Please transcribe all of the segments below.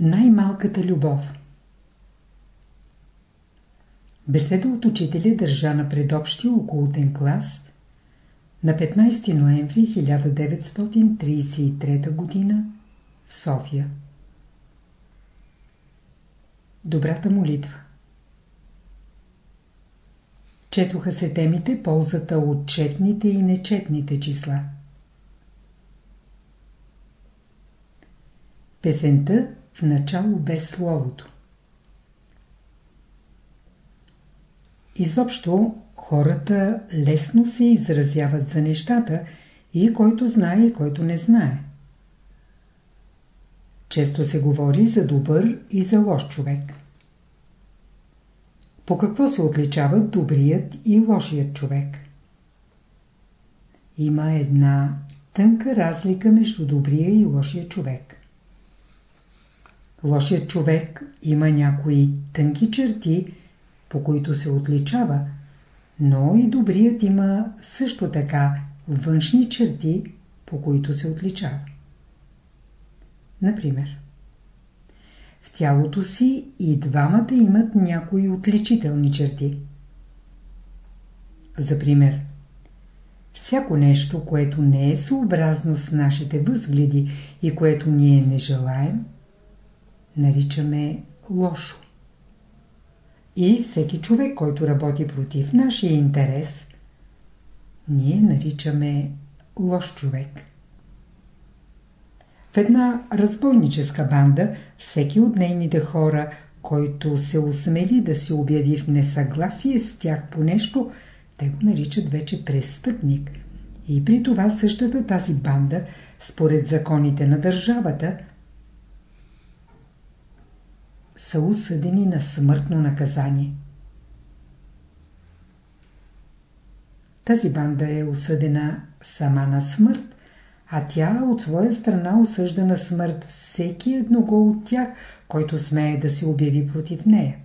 Най-малката любов Беседа от учителя държа на предобщия околотен клас на 15 ноември 1933 г. в София. Добрата молитва Четоха се темите ползата от четните и нечетните числа. Песента в начало без словото Изобщо хората лесно се изразяват за нещата и който знае и който не знае. Често се говори за добър и за лош човек. По какво се отличават добрият и лошият човек? Има една тънка разлика между добрия и лошия човек. Лошият човек има някои тънки черти, по които се отличава, но и добрият има също така външни черти, по които се отличава. Например, в тялото си и двамата имат някои отличителни черти. За пример, всяко нещо, което не е съобразно с нашите възгледи и което ние не желаем, наричаме лошо. И всеки човек, който работи против нашия интерес, ние наричаме лош човек. В една разбойническа банда, всеки от нейните хора, който се осмели да се обяви в несъгласие с тях по нещо, те го наричат вече престъпник. И при това същата тази банда, според законите на държавата, са осъдени на смъртно наказание. Тази банда е осъдена сама на смърт, а тя от своя страна осъжда на смърт всеки едного от тях, който смее да се обяви против нея.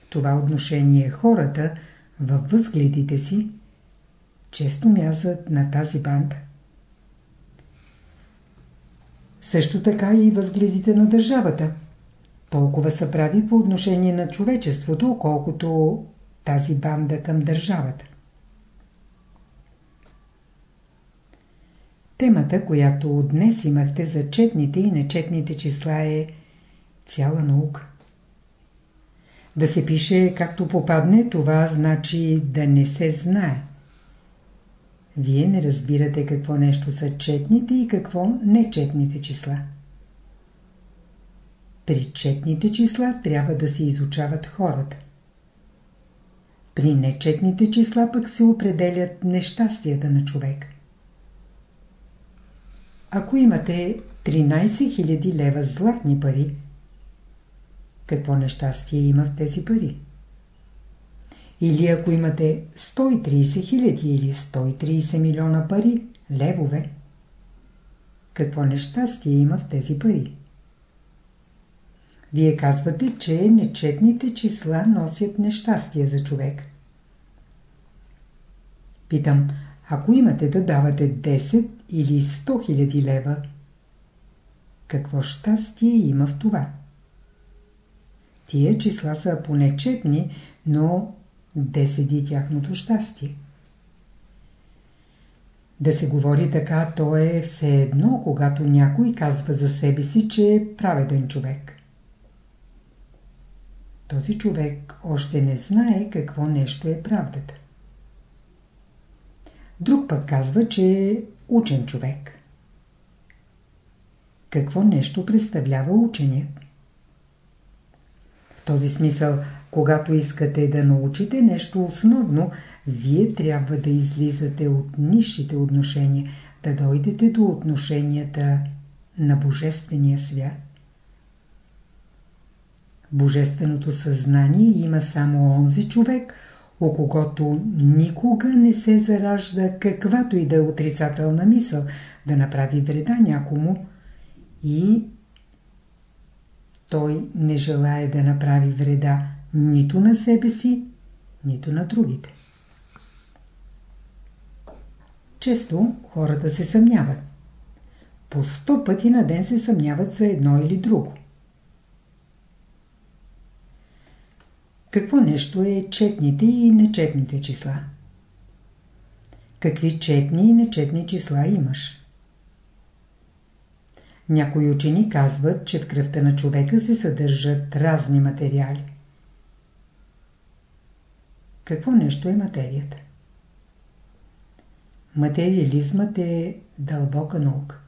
В това отношение хората, във възгледите си, често мязат на тази банда. Също така и възгледите на държавата. Толкова са прави по отношение на човечеството, колкото тази банда към държавата. Темата, която днес имахте за четните и нечетните числа е цяла наука. Да се пише както попадне, това значи да не се знае. Вие не разбирате какво нещо са четните и какво нечетните числа. При четните числа трябва да се изучават хората. При нечетните числа пък се определят нещастията на човек. Ако имате 13 000 лева златни пари, какво нещастие има в тези пари? Или ако имате 130 хиляди или 130 милиона пари, левове, какво нещастие има в тези пари? Вие казвате, че нечетните числа носят нещастие за човек. Питам, ако имате да давате 10 или 100 хиляди лева, какво щастие има в това? Тия числа са понечетни, но де седи тяхното щастие. Да се говори така, то е все едно, когато някой казва за себе си, че е праведен човек. Този човек още не знае какво нещо е правдата. Друг пък казва, че е учен човек. Какво нещо представлява ученият? В този смисъл когато искате да научите нещо основно, вие трябва да излизате от нишите отношения, да дойдете до отношенията на Божествения свят. Божественото съзнание има само онзи човек, о когото никога не се заражда каквато и да е отрицателна мисъл да направи вреда някому и той не желая да направи вреда нито на себе си, нито на другите. Често хората се съмняват. по сто пъти на ден се съмняват за едно или друго. Какво нещо е четните и нечетните числа? Какви четни и нечетни числа имаш? Някои учени казват, че в кръвта на човека се съдържат разни материали. Какво нещо е материята? Материализмът е дълбока наука.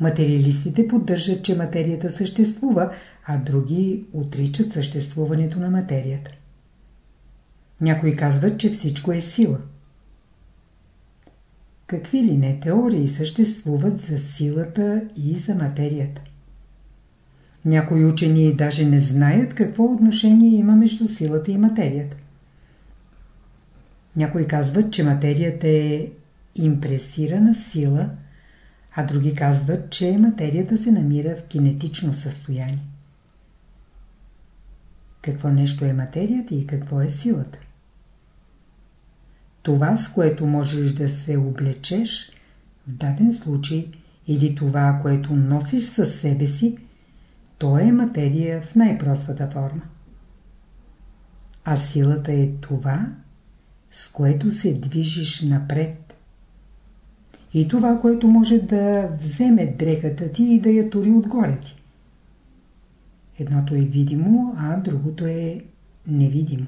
Материалистите поддържат, че материята съществува, а други отричат съществуването на материята. Някои казват, че всичко е сила. Какви ли не теории съществуват за силата и за материята? Някои учени даже не знаят какво отношение има между силата и материята. Някои казват, че материята е импресирана сила, а други казват, че материята се намира в кинетично състояние. Какво нещо е материята и какво е силата? Това, с което можеш да се облечеш, в даден случай, или това, което носиш със себе си, то е материя в най-простата форма. А силата е това, с което се движиш напред. И това, което може да вземе дрехата ти и да я тури отгоре ти. Едното е видимо, а другото е невидимо.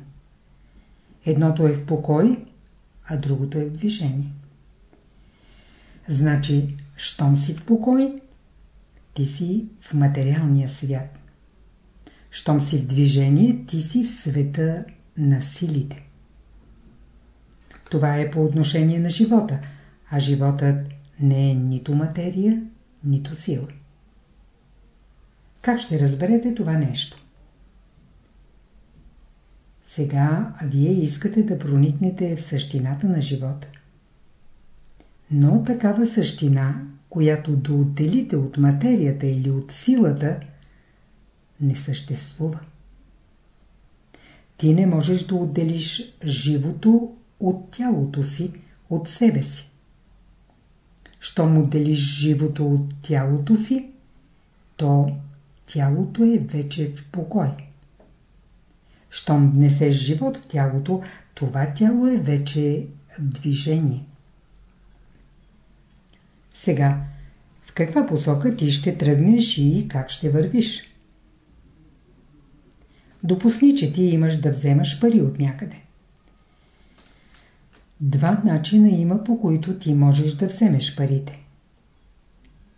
Едното е в покой, а другото е в движение. Значи, щом си в покой, ти си в материалния свят. Щом си в движение, ти си в света на силите. Това е по отношение на живота, а животът не е нито материя, нито сила. Как ще разберете това нещо? Сега вие искате да проникнете в същината на живота. Но такава същина, която да отделите от материята или от силата, не съществува. Ти не можеш да отделиш живото от тялото си, от себе си. Щом отделиш живото от тялото си, то тялото е вече в покой. Щом внесеш живот в тялото, това тяло е вече в движение. Сега, в каква посока ти ще тръгнеш и как ще вървиш? Допусни, че ти имаш да вземаш пари от някъде. Два начина има, по които ти можеш да вземеш парите.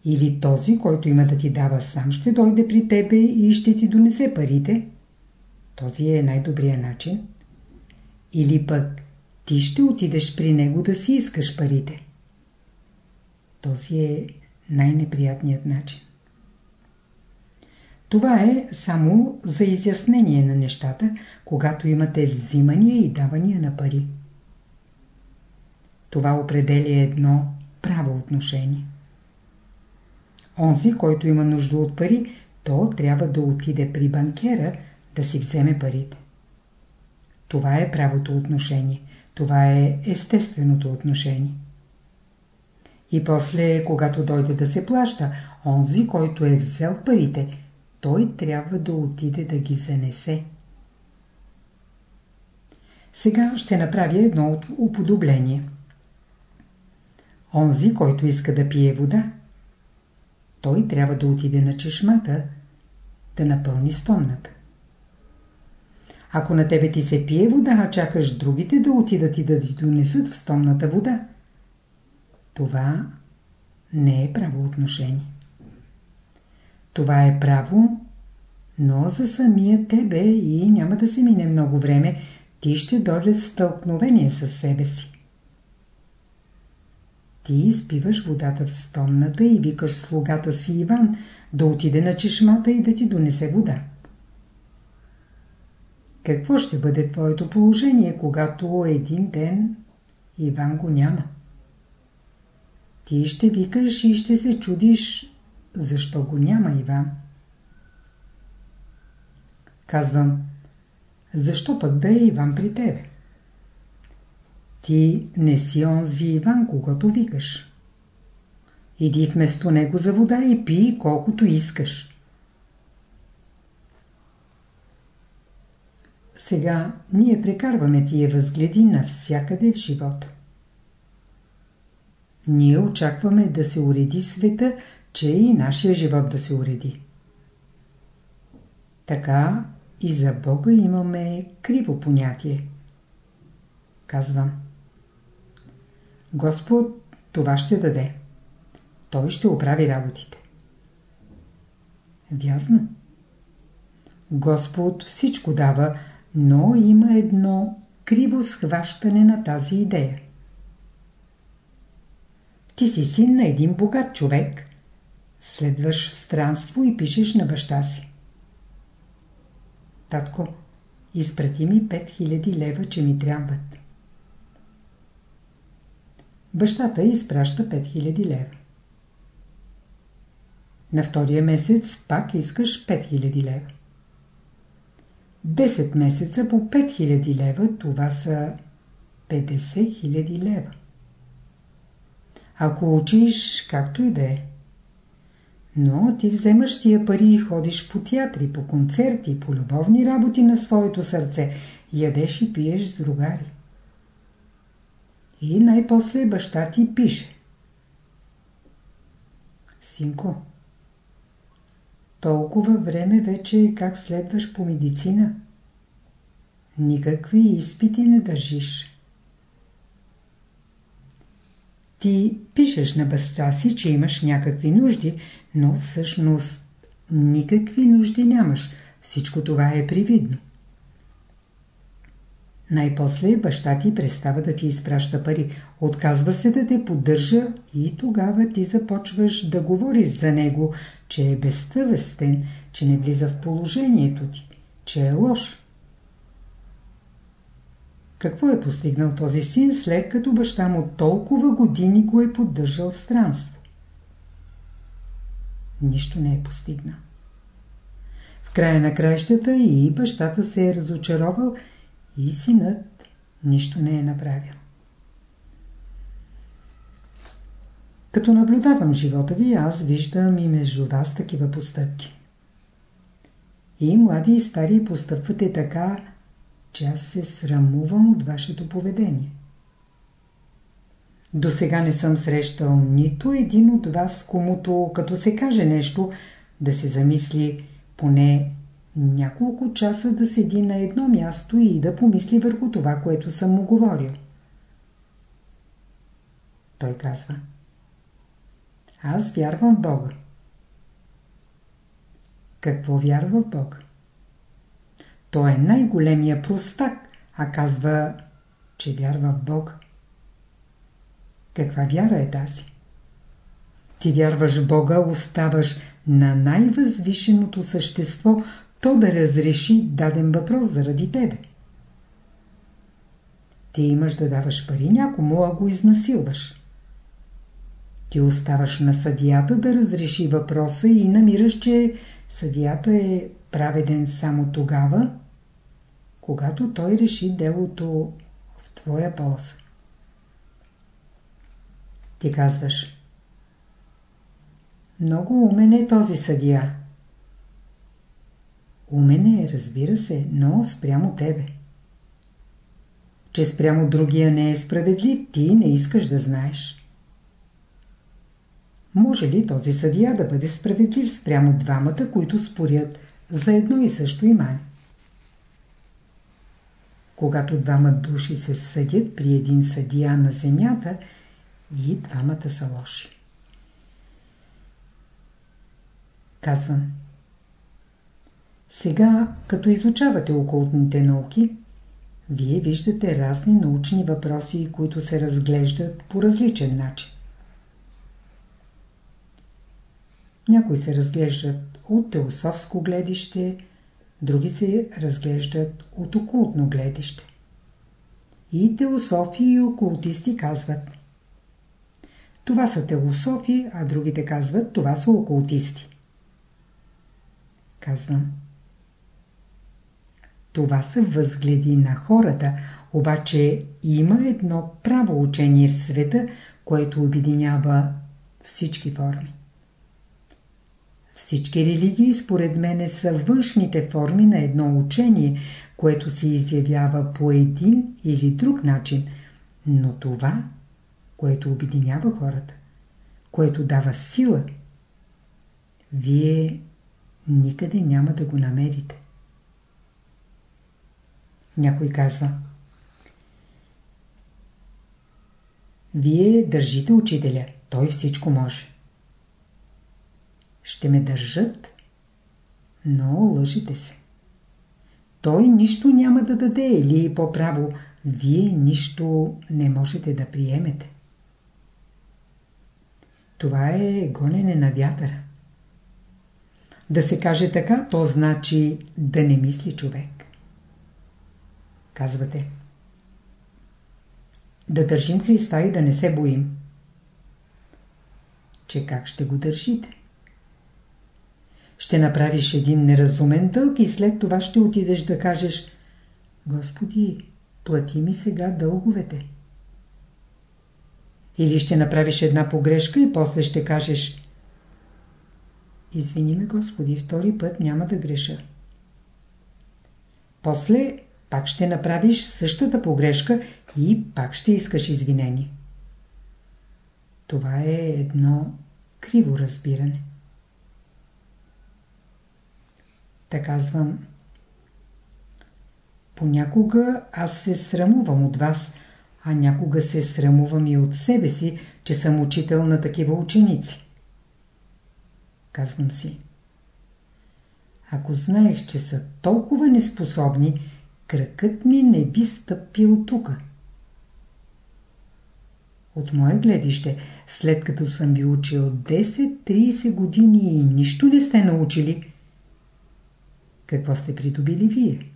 Или този, който има да ти дава сам, ще дойде при тебе и ще ти донесе парите. Този е най-добрият начин. Или пък ти ще отидеш при него да си искаш парите. Този е най-неприятният начин. Това е само за изяснение на нещата, когато имате взимания и давания на пари. Това определя едно право отношение. Онзи, който има нужда от пари, то трябва да отиде при банкера да си вземе парите. Това е правото отношение. Това е естественото отношение. И после, когато дойде да се плаща, онзи, който е взел парите, той трябва да отиде да ги занесе. Сега ще направя едно уподобление. Онзи, който иска да пие вода, той трябва да отиде на чешмата, да напълни стомната. Ако на тебе ти се пие вода, а чакаш другите да отидат и да ти донесат в стомната вода, това не е правоотношение. Това е право, но за самия тебе и няма да се мине много време, ти ще дойде стълкновение с себе си. Ти изпиваш водата в стомната и викаш слугата си Иван да отиде на чешмата и да ти донесе вода. Какво ще бъде твоето положение, когато един ден Иван го няма? Ти ще викаш и ще се чудиш, защо го няма Иван. Казвам, защо пък да е Иван при тебе? Ти не си онзи Иван, когато викаш. Иди вместо него за вода и пий колкото искаш. Сега ние прекарваме тия възгледи навсякъде в живота. Ние очакваме да се уреди света, че и нашия живот да се уреди. Така и за Бога имаме криво понятие. Казвам. Господ това ще даде. Той ще оправи работите. Вярно. Господ всичко дава, но има едно криво схващане на тази идея. Ти си син на един богат човек. Следваш в странство и пишеш на баща си. Татко, изпрати ми 5000 лева, че ми трябват. Бащата изпраща 5000 лева. На втория месец пак искаш 5000 лева. 10 месеца по 5000 лева, това са 50 000 лева. Ако учиш, както и да е. Но ти вземаш тия пари и ходиш по театри, по концерти, по любовни работи на своето сърце, ядеш и пиеш с другари. И най-после баща ти пише. Синко, толкова време вече как следваш по медицина. Никакви изпити не държиш. Ти пишеш на баща си, че имаш някакви нужди, но всъщност никакви нужди нямаш. Всичко това е привидно. Най-после баща ти престава да ти изпраща пари, отказва се да те поддържа и тогава ти започваш да говориш за него, че е безтъвестен, че не влиза в положението ти, че е лош. Какво е постигнал този син, след като баща му толкова години го е поддържал в странство? Нищо не е постигнал. В края на краищата и бащата се е разочаровал и синът нищо не е направил. Като наблюдавам живота ви, аз виждам и между вас такива постъпки. И млади и стари постъпвате така, че аз се срамувам от вашето поведение. До сега не съм срещал нито един от вас, комуто като се каже нещо, да се замисли поне няколко часа да седи на едно място и да помисли върху това, което съм му говорил. Той казва Аз вярвам в Бога. Какво вярва в Бога? Той е най-големия простак, а казва, че вярва в Бог. Каква вяра е тази? Ти вярваш в Бога, оставаш на най-възвишеното същество, то да разреши даден въпрос заради тебе. Ти имаш да даваш пари някому, а го изнасилваш. Ти оставаш на съдията да разреши въпроса и намираш, че съдията е праведен само тогава, когато той реши делото в твоя полза. Ти казваш Много умен е този съдия. Умен е, разбира се, но спрямо тебе. Че спрямо другия не е справедлив, ти не искаш да знаеш. Може ли този съдия да бъде справедлив спрямо двамата, които спорят за едно и също имане? Когато двама души се съдят при един съдия на земята, и двамата са лоши. Казвам. Сега, като изучавате окултните науки, вие виждате разни научни въпроси, които се разглеждат по различен начин. Някои се разглеждат от теософско гледище, други се разглеждат от окултно гледище. И теософи и окултисти казват Това са теософи, а другите казват това са окултисти. Казвам Това са възгледи на хората, обаче има едно право учение в света, което обединява всички форми. Всички религии според мене са външните форми на едно учение, което се изявява по един или друг начин, но това, което обединява хората, което дава сила, вие никъде няма да го намерите. Някой казва Вие държите учителя, той всичко може. Ще ме държат, но лъжите се. Той нищо няма да даде или по-право, вие нищо не можете да приемете. Това е гонене на вятъра. Да се каже така, то значи да не мисли човек. Казвате. Да държим Христа и да не се боим. Че как ще го държите? Ще направиш един неразумен дълг и след това ще отидеш да кажеш Господи, плати ми сега дълговете. Или ще направиш една погрешка и после ще кажеш Извини ме, Господи, втори път няма да греша. После пак ще направиш същата погрешка и пак ще искаш извинение. Това е едно криво разбиране. Та казвам. Понякога аз се срамувам от вас, а някога се срамувам и от себе си, че съм учител на такива ученици. Казвам си. Ако знаех, че са толкова неспособни, кръкът ми не би стъпил тука. От мое гледище, след като съм ви учил 10-30 години и нищо не сте научили, какво сте придобили вие?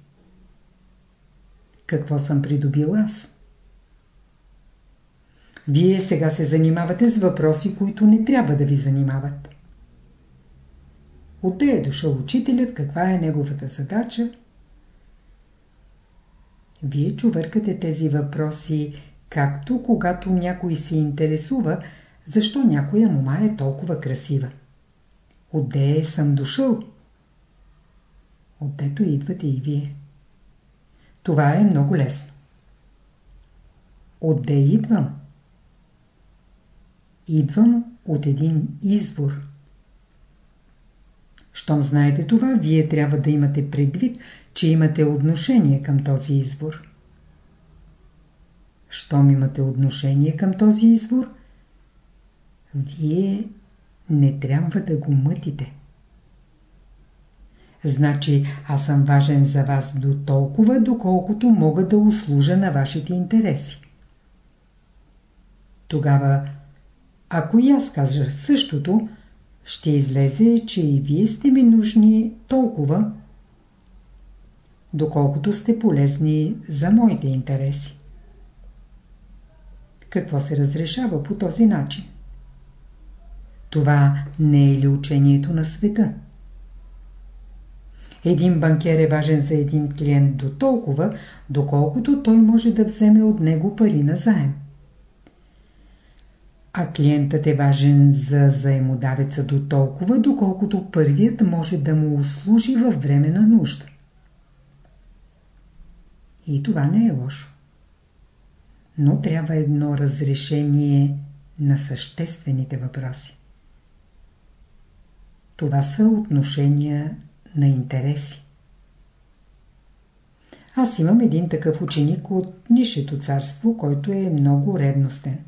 Какво съм придобил аз? Вие сега се занимавате с въпроси, които не трябва да ви занимават. Отде е дошъл учителят, каква е неговата задача? Вие чувъркате тези въпроси, както когато някой се интересува, защо някоя мома е толкова красива. Отде съм дошъл? Отдето идвате и вие. Това е много лесно. Отде идвам? Идвам от един извор. Щом знаете това, вие трябва да имате предвид, че имате отношение към този извор. Щом имате отношение към този извор, вие не трябва да го мътите. Значи аз съм важен за вас до толкова, доколкото мога да услужа на вашите интереси. Тогава, ако и аз кажа същото, ще излезе, че и вие сте ми нужни толкова, доколкото сте полезни за моите интереси. Какво се разрешава по този начин? Това не е ли учението на света? Един банкер е важен за един клиент до толкова, доколкото той може да вземе от него пари на заем. А клиентът е важен за заемодавеца до толкова, доколкото първият може да му услужи във време на нужда. И това не е лошо. Но трябва едно разрешение на съществените въпроси. Това са отношения на интереси. Аз имам един такъв ученик от Нишето царство, който е много ревностен.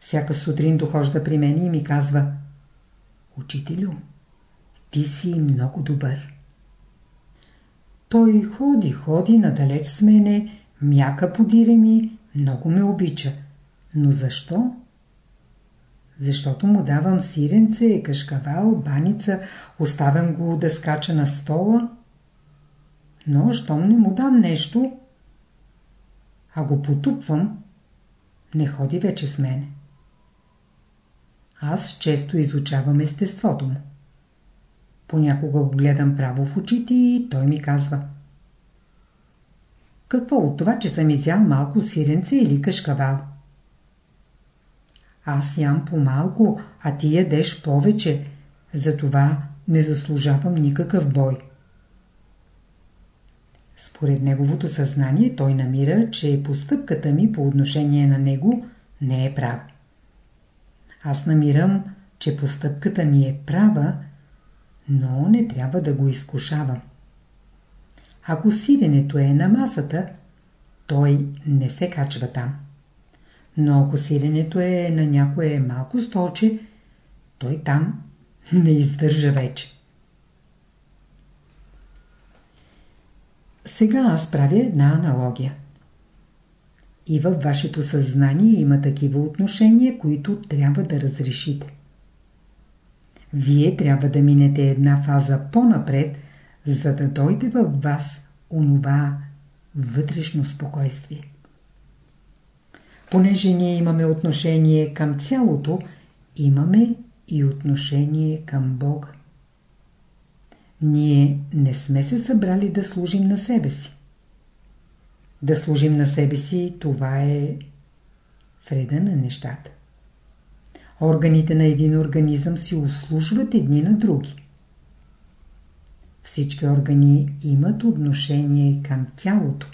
Всяка сутрин дохожда при мен и ми казва Учителю, ти си много добър. Той ходи, ходи надалеч с мене, мяка подире ми, много ме обича. Но защо? Защото му давам сиренце, кашкавал, баница, оставям го да скача на стола. Но, щом не му дам нещо, а го потупвам, не ходи вече с мене. Аз често изучавам естеството му. Понякога го гледам право в очите и той ми казва Какво от това, че съм изял малко сиренце или кашкавал? Аз ям по-малко, а ти ядеш повече, затова не заслужавам никакъв бой. Според неговото съзнание той намира, че постъпката ми по отношение на него не е права. Аз намирам, че постъпката ми е права, но не трябва да го изкушавам. Ако сиренето е на масата, той не се качва там. Но ако сиренето е на някое малко столче, той там не издържа вече. Сега аз правя една аналогия. И във вашето съзнание има такива отношения, които трябва да разрешите. Вие трябва да минете една фаза по-напред, за да дойде във вас онова вътрешно спокойствие. Понеже ние имаме отношение към цялото, имаме и отношение към Бога. Ние не сме се събрали да служим на себе си. Да служим на себе си, това е вреда на нещата. Органите на един организъм си услужват едни на други. Всички органи имат отношение към тялото,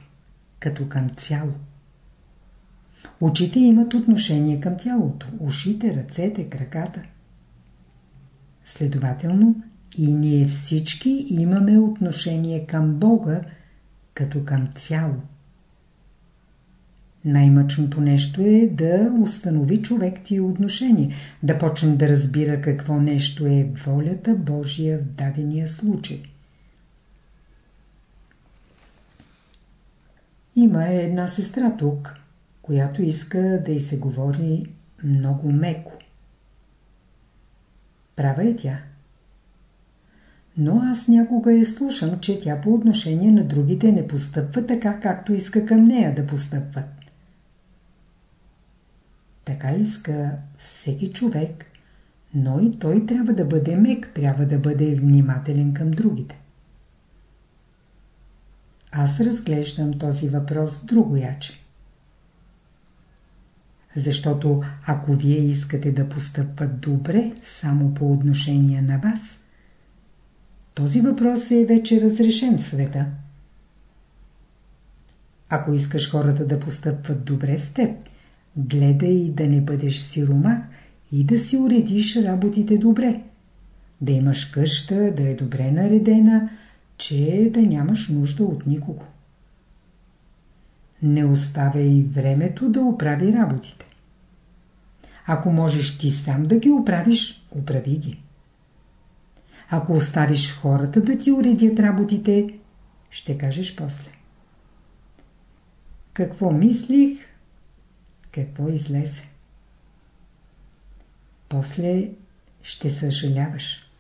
като към цяло. Очите имат отношение към тялото, ушите, ръцете, краката. Следователно, и ние всички имаме отношение към Бога, като към цяло. Най-мъчното нещо е да установи човек тия отношения, да почне да разбира какво нещо е волята Божия в дадения случай. Има една сестра тук, която иска да й се говори много меко. Права е тя. Но аз някога я слушам, че тя по отношение на другите не постъпва така, както иска към нея да постъпват. Така иска всеки човек, но и той трябва да бъде мек, трябва да бъде внимателен към другите. Аз разглеждам този въпрос другояче. Защото ако вие искате да постъпват добре само по отношение на вас, този въпрос е вече разрешен в света. Ако искаш хората да постъпват добре с теб, гледай да не бъдеш сиромах и да си уредиш работите добре. Да имаш къща, да е добре наредена, че да нямаш нужда от никого. Не оставяй времето да оправи работите. Ако можеш ти сам да ги оправиш, оправи ги. Ако оставиш хората да ти уредят работите, ще кажеш после. Какво мислих, какво излезе. После ще съжаляваш.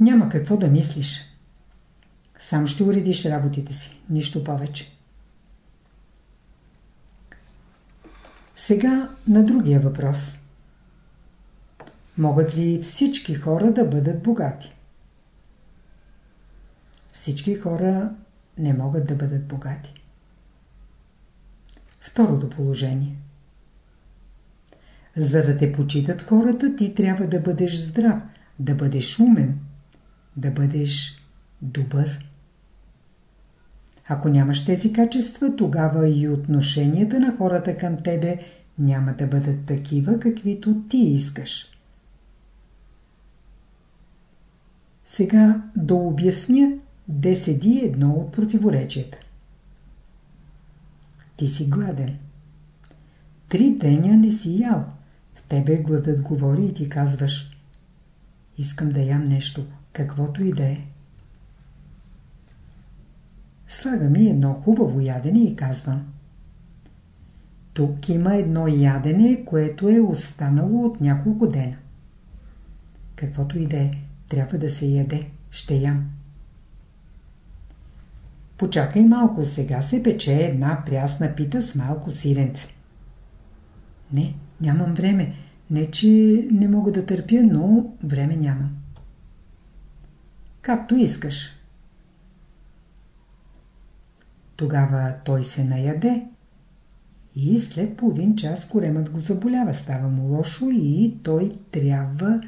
Няма какво да мислиш. Сам ще уредиш работите си, нищо повече. Сега на другия въпрос. Могат ли всички хора да бъдат богати? Всички хора не могат да бъдат богати. Второто положение. За да те почитат хората, ти трябва да бъдеш здрав, да бъдеш умен, да бъдеш добър. Ако нямаш тези качества, тогава и отношенията на хората към тебе няма да бъдат такива, каквито ти искаш. Сега да обясня, де седи едно от противоречията. Ти си гладен. Три деня не си ял. В тебе гладът говори и ти казваш Искам да ям нещо, каквото и да е. Слага ми едно хубаво ядене и казвам Тук има едно ядене, което е останало от няколко дена. Каквото и да е, трябва да се яде. Ще ям. Почакай малко, сега се пече една прясна пита с малко сиренце. Не, нямам време. Не, че не мога да търпя, но време нямам. Както искаш. Тогава той се наяде И след половин час коремът го заболява, става му лошо и той трябва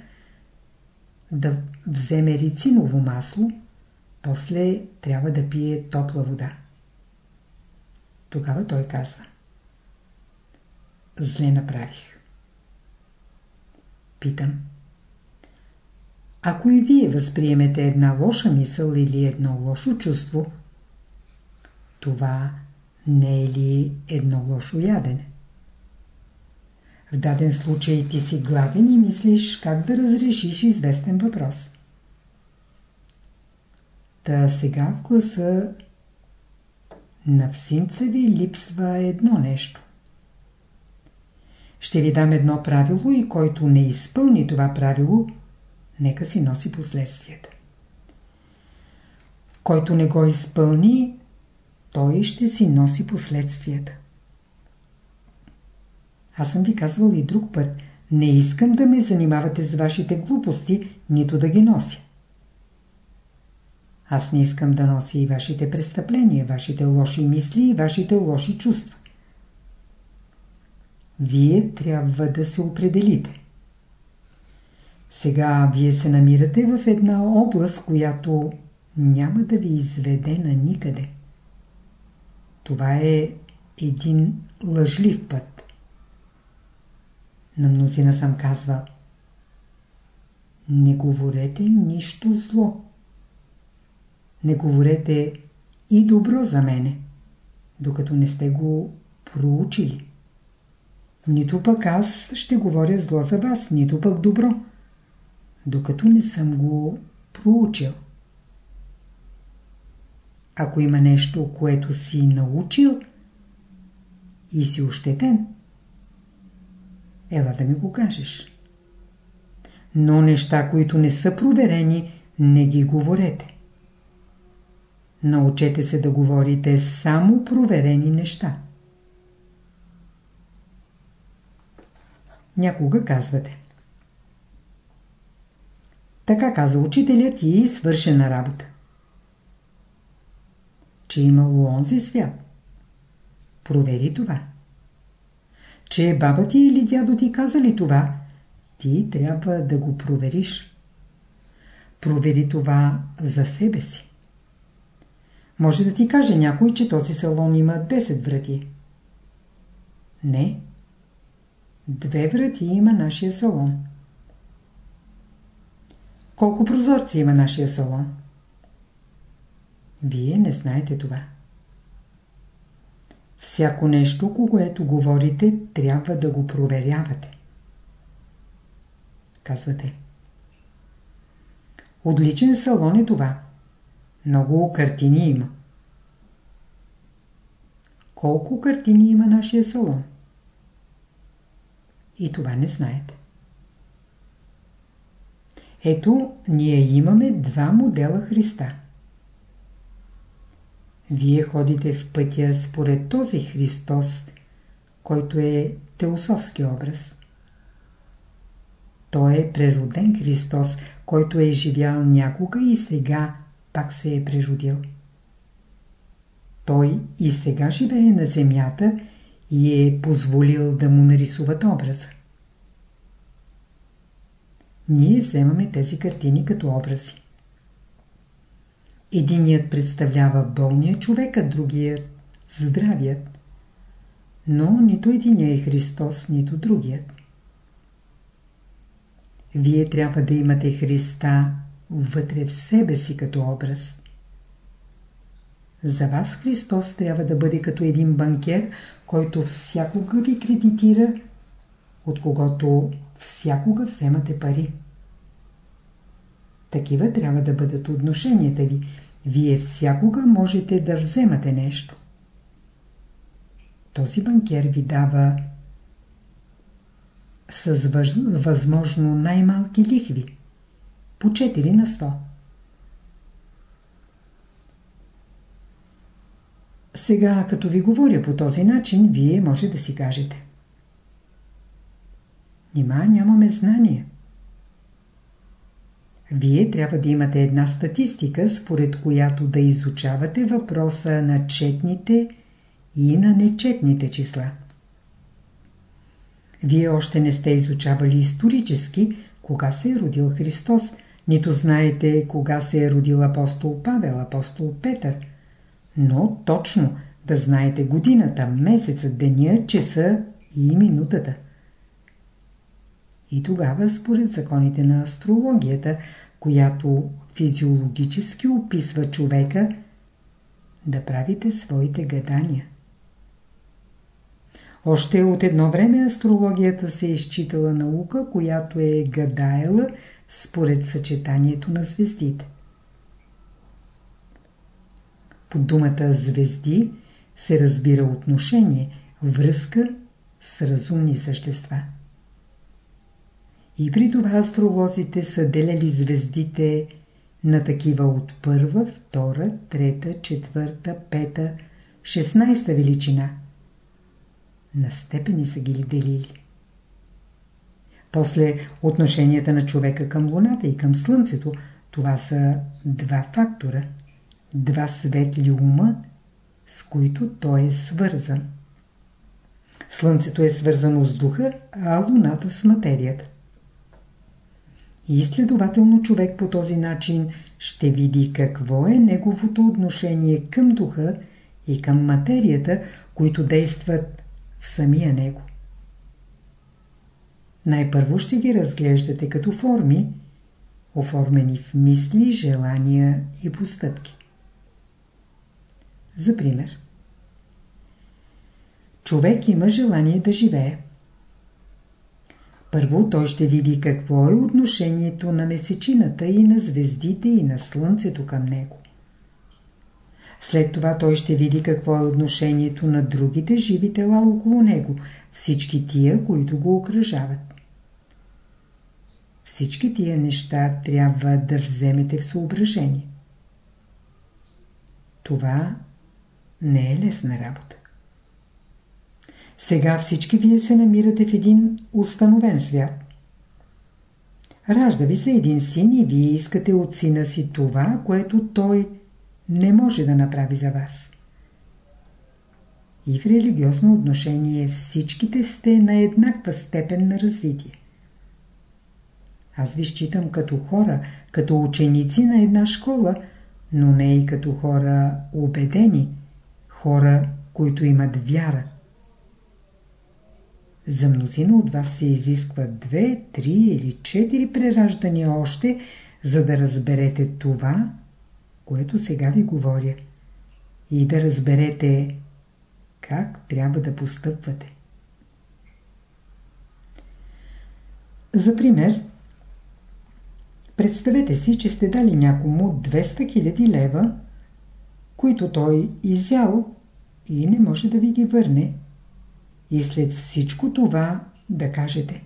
да вземе рициново масло, после трябва да пие топла вода. Тогава той казва Зле направих. Питам Ако и вие възприемете една лоша мисъл или едно лошо чувство, това не е ли едно лошо ядене? В даден случай ти си гладен и мислиш как да разрешиш известен въпрос. Та сега в класа на всинца ви липсва едно нещо. Ще ви дам едно правило и който не изпълни това правило, нека си носи последствията. Който не го изпълни, той ще си носи последствията. Аз съм ви казвал и друг път. Не искам да ме занимавате с вашите глупости, нито да ги нося. Аз не искам да нося и вашите престъпления, вашите лоши мисли и вашите лоши чувства. Вие трябва да се определите. Сега вие се намирате в една област, която няма да ви изведе на никъде. Това е един лъжлив път. На мнозина съм казвал Не говорете нищо зло. Не говорете и добро за мене, докато не сте го проучили. Нито пък аз ще говоря зло за вас, нито пък добро, докато не съм го проучил. Ако има нещо, което си научил и си ощетен, ела да ми го кажеш. Но неща, които не са проверени, не ги говорете. Научете се да говорите само проверени неща. Някога казвате. Така каза учителят и свършена работа. Че имало онзи свят. Провери това че баба ти или дядо ти казали това, ти трябва да го провериш. Провери това за себе си. Може да ти каже някой, че този салон има 10 врати. Не. Две врати има нашия салон. Колко прозорци има нашия салон? Вие не знаете това. Всяко нещо, което говорите, трябва да го проверявате. Казвате. Отличен салон е това. Много картини има. Колко картини има нашия салон? И това не знаете. Ето, ние имаме два модела Христа. Вие ходите в пътя според този Христос, който е теософски образ. Той е прероден Христос, който е живял някога и сега пак се е преродил. Той и сега живее на земята и е позволил да му нарисуват образа. Ние вземаме тези картини като образи. Единият представлява болния човек, а другият – здравият. Но нито единия е Христос, нито другият. Вие трябва да имате Христа вътре в себе си като образ. За вас Христос трябва да бъде като един банкер, който всякога ви кредитира, от когото всякога вземате пари. Такива трябва да бъдат отношенията ви – вие всякога можете да вземате нещо. Този банкер ви дава с възможно най-малки лихви. По 4 на 100. Сега, като ви говоря по този начин, вие може да си кажете. Нима нямаме знание. Вие трябва да имате една статистика, според която да изучавате въпроса на четните и на нечетните числа. Вие още не сте изучавали исторически, кога се е родил Христос, нито знаете кога се е родил апостол Павел, апостол Петър. Но точно да знаете годината, месеца, деня, часа и минутата. И тогава, според законите на астрологията, която физиологически описва човека, да правите своите гадания. Още от едно време астрологията се е изчитала наука, която е гадаела според съчетанието на звездите. Под думата звезди се разбира отношение, връзка с разумни същества. И при това астролозите са деляли звездите на такива от първа, втора, трета, четвърта, пета, шестнайста величина. На степени са ги делили. После отношенията на човека към Луната и към Слънцето, това са два фактора, два светли ума, с които той е свързан. Слънцето е свързано с духа, а Луната с материята. И следователно човек по този начин ще види какво е неговото отношение към духа и към материята, които действат в самия него. Най-първо ще ги разглеждате като форми, оформени в мисли, желания и постъпки. За пример. Човек има желание да живее. Първо той ще види какво е отношението на месечината и на звездите и на слънцето към него. След това той ще види какво е отношението на другите живи тела около него, всички тия, които го окръжават. Всички тия неща трябва да вземете в съображение. Това не е лесна работа. Сега всички вие се намирате в един установен свят. Ражда ви се един син и вие искате от сина си това, което той не може да направи за вас. И в религиозно отношение всичките сте на еднаква степен на развитие. Аз ви считам като хора, като ученици на една школа, но не и като хора убедени, хора, които имат вяра. За мнозина от вас се изискват две, три или четири прераждания още, за да разберете това, което сега ви говоря. И да разберете как трябва да постъпвате. За пример, представете си, че сте дали някому 200 000 лева, които той изял и не може да ви ги върне. И след всичко това да кажете.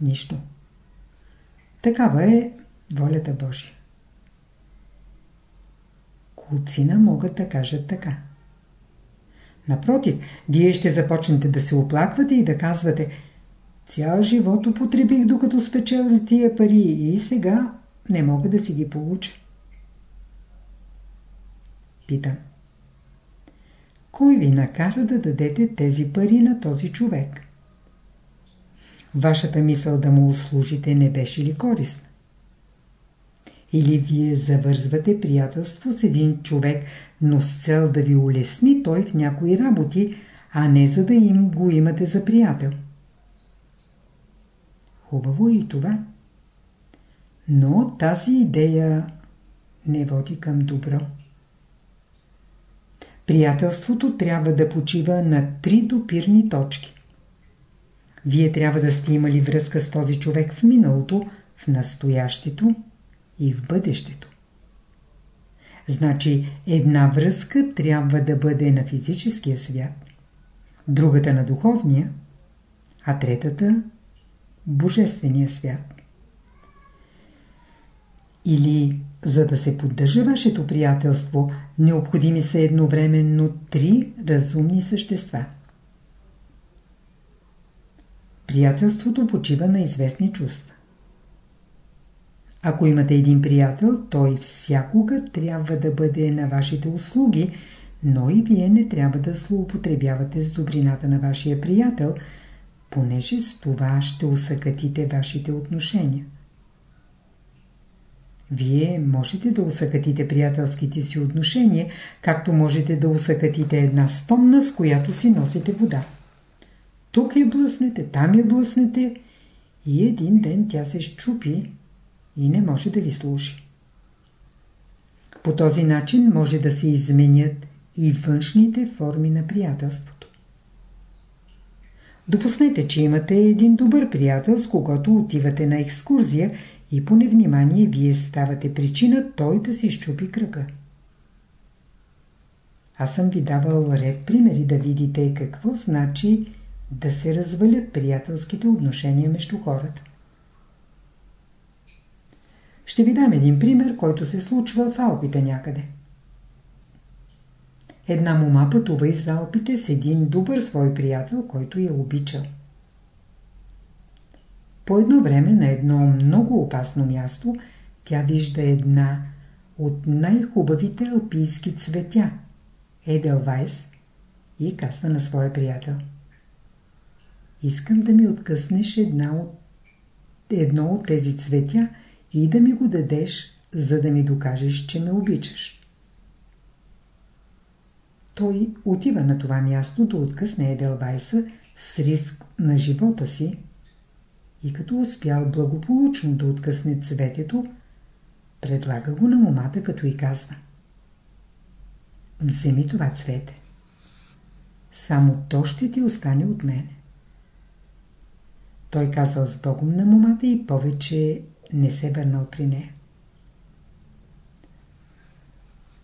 Нищо. Такава е волята Божия. Колцина могат да кажат така. Напротив, вие ще започнете да се оплаквате и да казвате Цял живот употребих докато спечеля тия пари и сега не мога да си ги получа. Питам. Кой ви накара да дадете тези пари на този човек? Вашата мисъл да му услужите не беше ли корисна? Или вие завързвате приятелство с един човек, но с цел да ви улесни той в някои работи, а не за да им го имате за приятел. Хубаво е и това. Но тази идея не води към добро. Приятелството трябва да почива на три допирни точки. Вие трябва да сте имали връзка с този човек в миналото, в настоящето и в бъдещето. Значи една връзка трябва да бъде на физическия свят, другата на духовния, а третата – божествения свят. Или, за да се поддържа вашето приятелство, необходими са едновременно три разумни същества. Приятелството почива на известни чувства. Ако имате един приятел, той всякога трябва да бъде на вашите услуги, но и вие не трябва да злоупотребявате с добрината на вашия приятел, понеже с това ще усъкатите вашите отношения. Вие можете да усъкатите приятелските си отношения, както можете да усъкатите една стомна, с която си носите вода. Тук я блъснете, там я блъснете и един ден тя се щупи и не може да ви служи. По този начин може да се изменят и външните форми на приятелството. Допуснете, че имате един добър приятел, с когото отивате на екскурзия и по невнимание вие ставате причина той да си щупи кръка. Аз съм ви давал ред примери да видите какво значи да се развалят приятелските отношения между хората. Ще ви дам един пример, който се случва в Алпите някъде. Една мома пътува из Алпите с един добър свой приятел, който я обичал. По едно време на едно много опасно място тя вижда една от най-хубавите алпийски цветя – Еделвайс и казва на своя приятел Искам да ми откъснеш една от, едно от тези цветя и да ми го дадеш, за да ми докажеш, че ме обичаш. Той отива на това място да откъсне Еделвайса с риск на живота си и като успял благополучно да откъсне цветето, предлага го на момата, като и казва Вземи това цвете. Само то ще ти остане от мене. Той казал с Богом на момата и повече не се върнал при нея.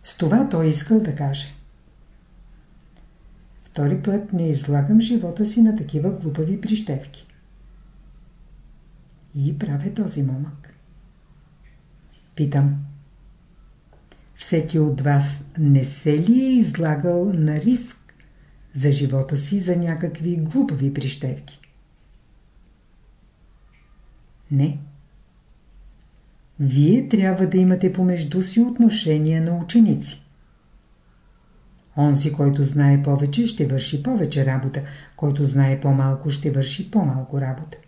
С това той искал да каже. Втори път не излагам живота си на такива глупави прищевки. И правя този момък. Питам. Всеки от вас не се ли е излагал на риск за живота си за някакви глупави прищевки? Не. Вие трябва да имате помежду си отношения на ученици. Онзи, който знае повече, ще върши повече работа, който знае по-малко, ще върши по-малко работа.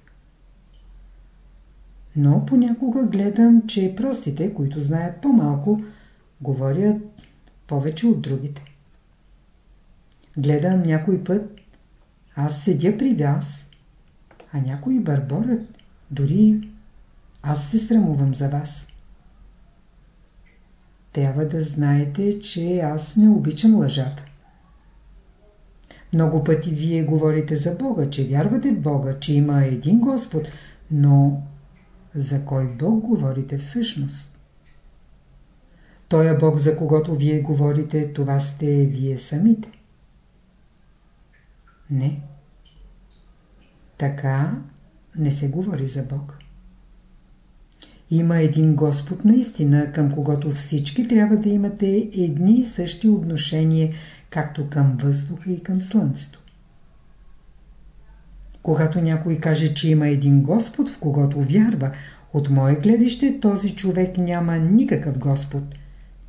Но понякога гледам, че простите, които знаят по-малко, говорят повече от другите. Гледам някой път, аз седя при вас, а някои бърборят, дори аз се срамувам за вас. Трябва да знаете, че аз не обичам лъжата. Много пъти вие говорите за Бога, че вярвате в Бога, че има един Господ, но за кой Бог говорите всъщност? Тоя Бог, за когото вие говорите, това сте вие самите. Не. Така не се говори за Бог. Има един Господ наистина, към когото всички трябва да имате едни и същи отношения, както към въздуха и към слънцето. Когато някой каже, че има един Господ, в когото вярва, от мое гледище този човек няма никакъв Господ.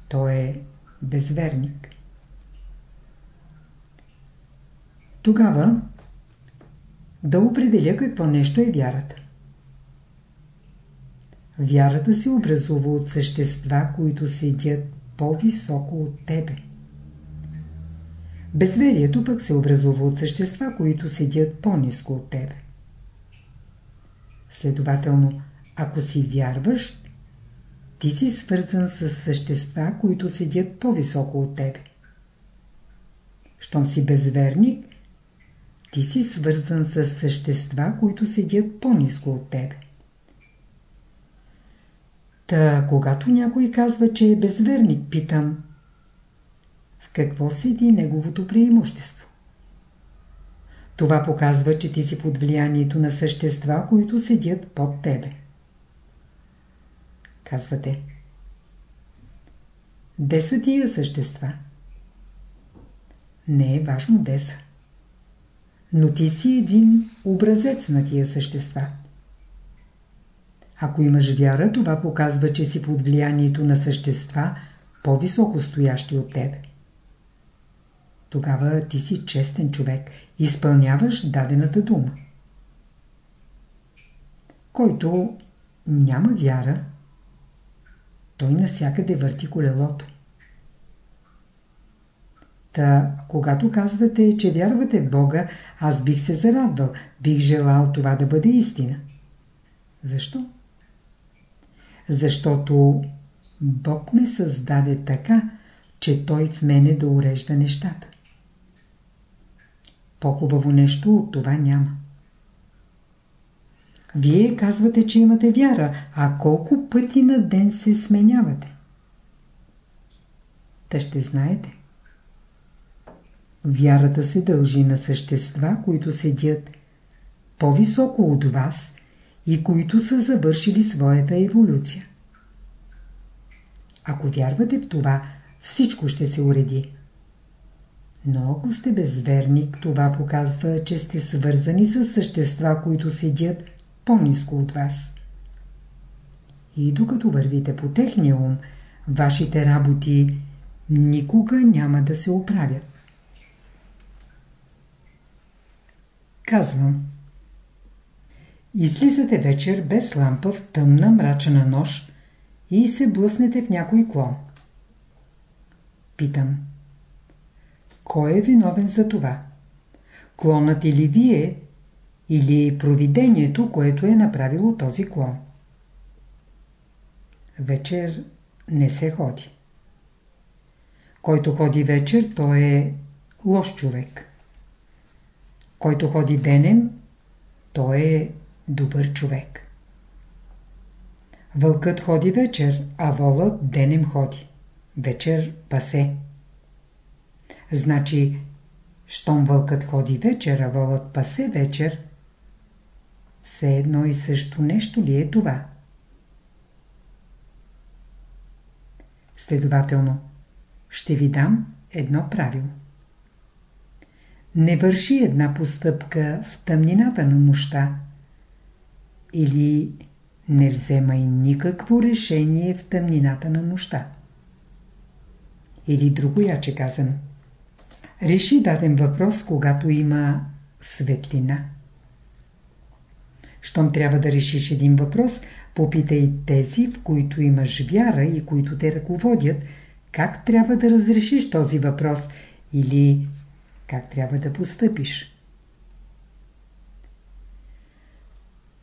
Той е безверник. Тогава да определя какво нещо е вярата. Вярата се образува от същества, които седят по-високо от тебе. Безверието пък се образува от същества, които седят по-низко от тебе. Следователно, ако си вярваш, ти си свързан с същества, които седят по-високо от тебе. Щом си безверник, ти си свързан с същества, които седят по-низко от тебе. Та, когато някой казва, че е безверник, питам, какво седи неговото преимущество? Това показва, че ти си под влиянието на същества, които седят под тебе. Казвате. Де са тия същества? Не е важно де са. Но ти си един образец на тия същества. Ако имаш вяра, това показва, че си под влиянието на същества, по-високо стоящи от тебе. Тогава ти си честен човек, изпълняваш дадената дума. Който няма вяра, той насякъде върти колелото. Та, когато казвате, че вярвате в Бога, аз бих се зарадвал, бих желал това да бъде истина. Защо? Защото Бог ме създаде така, че Той в мене да урежда нещата. По-хубаво нещо от това няма. Вие казвате, че имате вяра, а колко пъти на ден се сменявате? Та ще знаете. Вярата се дължи на същества, които седят по-високо от вас и които са завършили своята еволюция. Ако вярвате в това, всичко ще се уреди. Но ако сте безверник, това показва, че сте свързани с същества, които седят по-низко от вас. И докато вървите по техния ум, вашите работи никога няма да се оправят. Казвам. Излизате вечер без лампа в тъмна мрачна нощ и се блъснете в някой клон. Питам. Кой е виновен за това? Клонът или вие, или провидението, което е направило този клон? Вечер не се ходи. Който ходи вечер, той е лош човек. Който ходи денем, той е добър човек. Вълкът ходи вечер, а волът денем ходи. Вечер пасе. Значи, щом вълкът ходи вечер, а волът пасе вечер, все едно и също нещо ли е това? Следователно, ще ви дам едно правило. Не върши една постъпка в тъмнината на нощта или не вземай никакво решение в тъмнината на нощта. Или друго яче казано. Реши даден въпрос, когато има светлина. Щом трябва да решиш един въпрос, попитай тези, в които имаш вяра и които те ръководят, как трябва да разрешиш този въпрос или как трябва да постъпиш.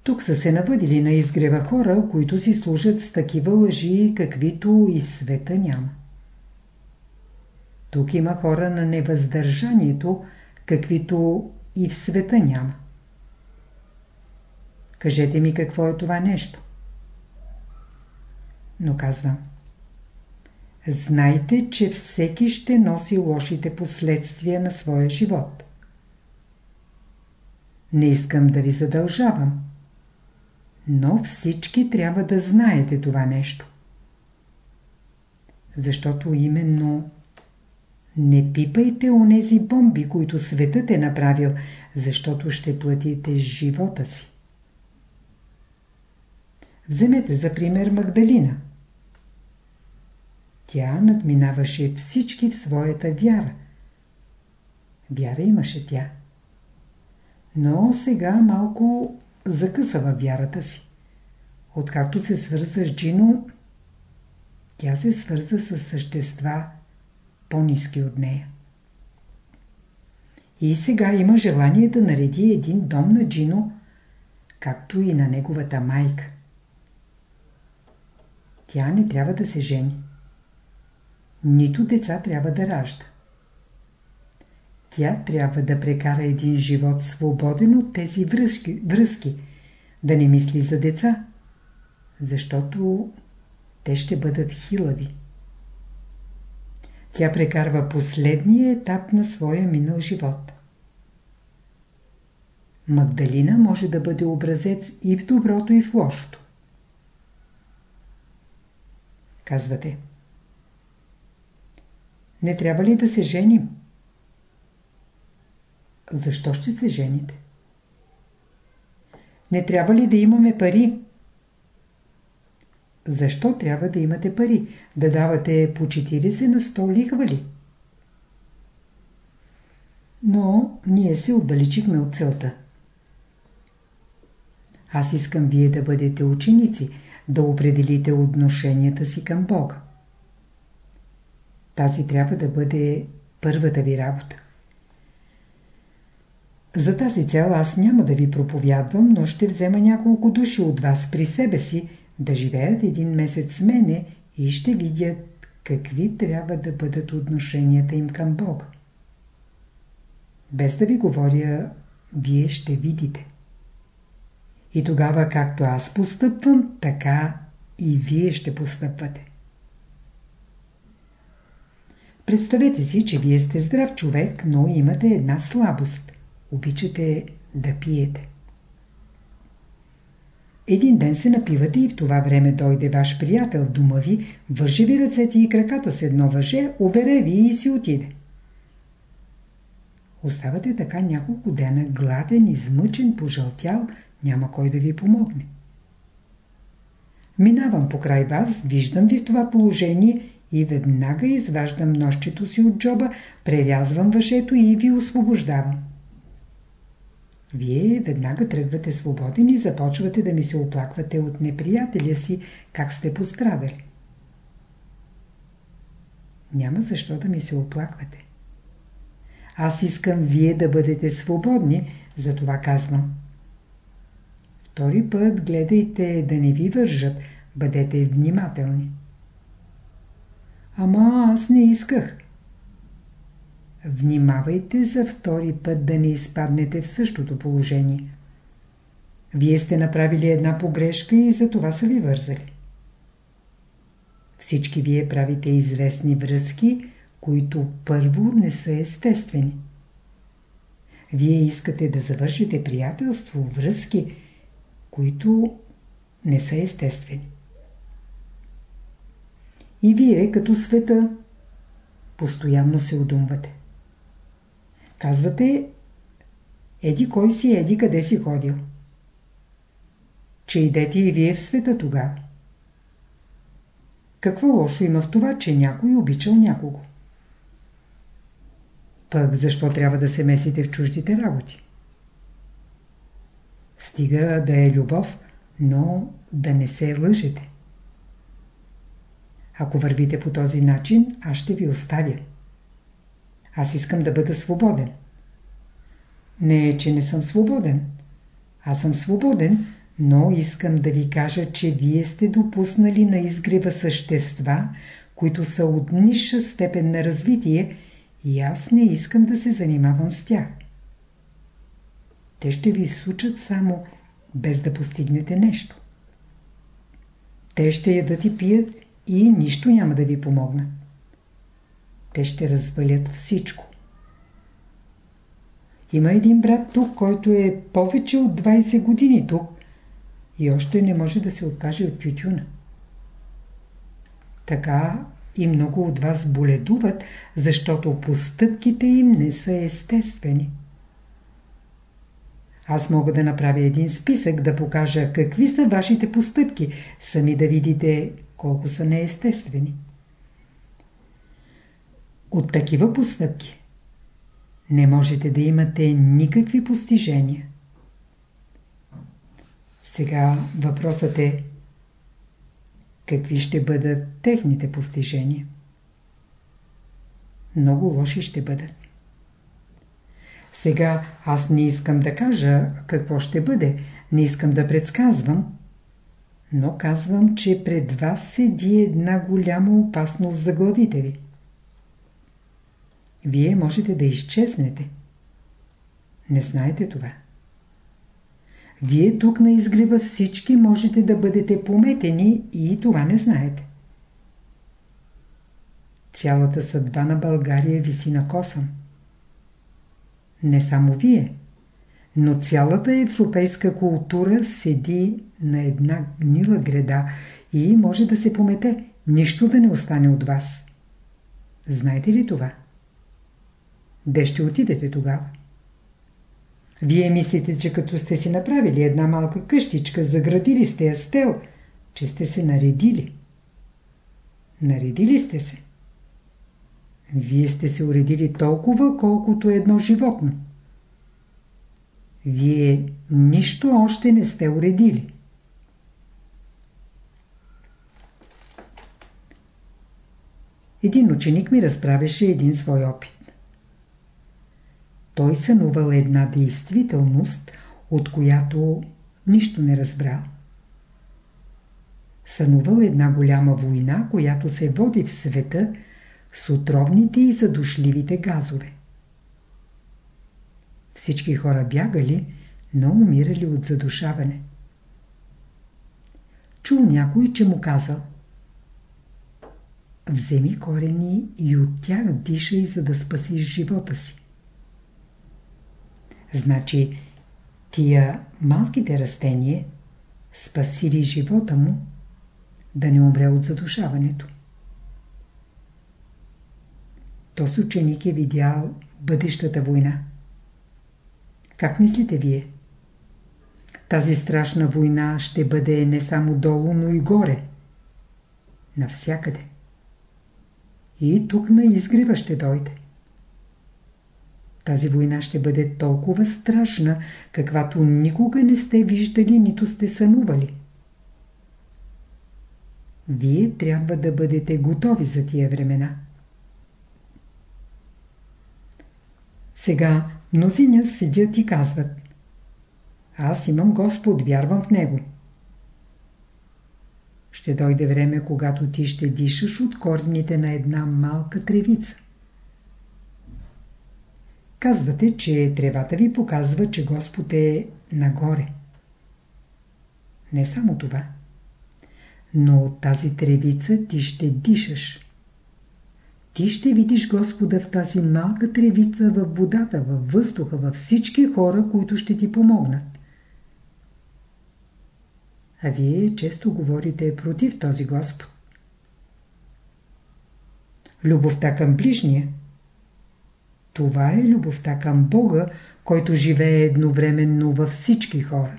Тук са се навъдили на изгрева хора, които си служат с такива лъжи, каквито и в света няма. Тук има хора на невъздържанието, каквито и в света няма. Кажете ми какво е това нещо. Но казвам. Знайте, че всеки ще носи лошите последствия на своя живот. Не искам да ви задължавам. Но всички трябва да знаете това нещо. Защото именно не пипайте онези бомби, които светът е направил, защото ще платите живота си. Вземете за пример Магдалина. Тя надминаваше всички в своята вяра. Вяра имаше тя. Но сега малко закъса във вярата си. Откакто се свърза с Джино, тя се свърза с същества по-низки от нея. И сега има желание да нареди един дом на Джино, както и на неговата майка. Тя не трябва да се жени нито деца трябва да ражда. Тя трябва да прекара един живот свободен от тези връзки, връзки да не мисли за деца, защото те ще бъдат хилави. Тя прекарва последния етап на своя минал живот. Магдалина може да бъде образец и в доброто, и в лошото. Казвате. Не трябва ли да се женим? Защо ще се жените? Не трябва ли да имаме пари? Защо трябва да имате пари? Да давате по 40 на 100 лихва ли? Но ние се отдалечихме от целта. Аз искам вие да бъдете ученици, да определите отношенията си към Бога. Тази трябва да бъде първата ви работа. За тази цел аз няма да ви проповядвам, но ще взема няколко души от вас при себе си, да живеят един месец с мене и ще видят какви трябва да бъдат отношенията им към Бога. Без да ви говоря, вие ще видите. И тогава, както аз постъпвам, така и вие ще постъпвате. Представете си, че вие сте здрав човек, но имате една слабост. Обичате да пиете. Един ден се напивате и в това време дойде ваш приятел в дома ви, вържи ви ръцете и краката с едно въже, обере ви и си отиде. Оставате така няколко дена гладен, измъчен, пожълтял, няма кой да ви помогне. Минавам покрай вас, виждам ви в това положение и веднага изваждам нощчето си от джоба, прерязвам въжето и ви освобождавам. Вие веднага тръгвате свободен и започвате да ми се оплаквате от неприятеля си, как сте пострадали. Няма защо да ми се оплаквате. Аз искам вие да бъдете свободни, затова казвам. Втори път гледайте да не ви вържат, бъдете внимателни. Ама аз не исках. Внимавайте за втори път да не изпаднете в същото положение. Вие сте направили една погрешка и за това са ви вързали. Всички вие правите известни връзки, които първо не са естествени. Вие искате да завършите приятелство, връзки, които не са естествени. И вие, като света, постоянно се удумвате. Казвате, еди кой си, еди къде си ходил. Че идете и вие в света тогава. Какво лошо има в това, че някой обичал някого? Пък защо трябва да се месите в чуждите работи? Стига да е любов, но да не се лъжете. Ако вървите по този начин, аз ще ви оставя. Аз искам да бъда свободен. Не е, че не съм свободен. Аз съм свободен, но искам да ви кажа, че вие сте допуснали на изгрева същества, които са от ниша степен на развитие и аз не искам да се занимавам с тях. Те ще ви сучат само без да постигнете нещо. Те ще ядат и пият и нищо няма да ви помогна. Те ще развалят всичко. Има един брат тук, който е повече от 20 години тук и още не може да се откаже от тютюна. Така и много от вас боледуват, защото постъпките им не са естествени. Аз мога да направя един списък, да покажа какви са вашите постъпки, сами да видите колко са неестествени. От такива постъпки не можете да имате никакви постижения. Сега въпросът е какви ще бъдат техните постижения. Много лоши ще бъдат. Сега аз не искам да кажа какво ще бъде, не искам да предсказвам, но казвам, че пред вас седи една голяма опасност за главите ви. Вие можете да изчезнете. Не знаете това. Вие тук на изгрева всички можете да бъдете пометени и това не знаете. Цялата съдба на България виси на косъм. Не само вие, но цялата европейска култура седи на една гнила греда и може да се помете, нищо да не остане от вас. Знаете ли това? Де ще отидете тогава? Вие мислите, че като сте си направили една малка къщичка, заградили сте я стел, че сте се наредили. Наредили сте се. Вие сте се уредили толкова, колкото едно животно. Вие нищо още не сте уредили. Един ученик ми разправяше един свой опит. Той сънувал една действителност, от която нищо не разбрал. Сънувал една голяма война, която се води в света с отровните и задушливите газове. Всички хора бягали, но умирали от задушаване. Чул някой, че му казал Вземи корени и от тях дишай, за да спасиш живота си. Значи, тия малките растения спасили живота му, да не умре от задушаването. Тос ученик е видял бъдещата война. Как мислите вие? Тази страшна война ще бъде не само долу, но и горе. Навсякъде. И тук на изгрева ще дойде. Тази война ще бъде толкова страшна, каквато никога не сте виждали, нито сте сънували. Вие трябва да бъдете готови за тия времена. Сега мнозиня седят и казват Аз имам Господ, вярвам в Него. Ще дойде време, когато ти ще дишаш от корените на една малка тревица. Казвате, че тревата ви показва, че Господ е нагоре. Не само това. Но от тази тревица ти ще дишаш. Ти ще видиш Господа в тази малка тревица във водата, във въздуха, във всички хора, които ще ти помогнат. А вие често говорите против този Господ. Любовта към ближния – това е любовта към Бога, който живее едновременно във всички хора.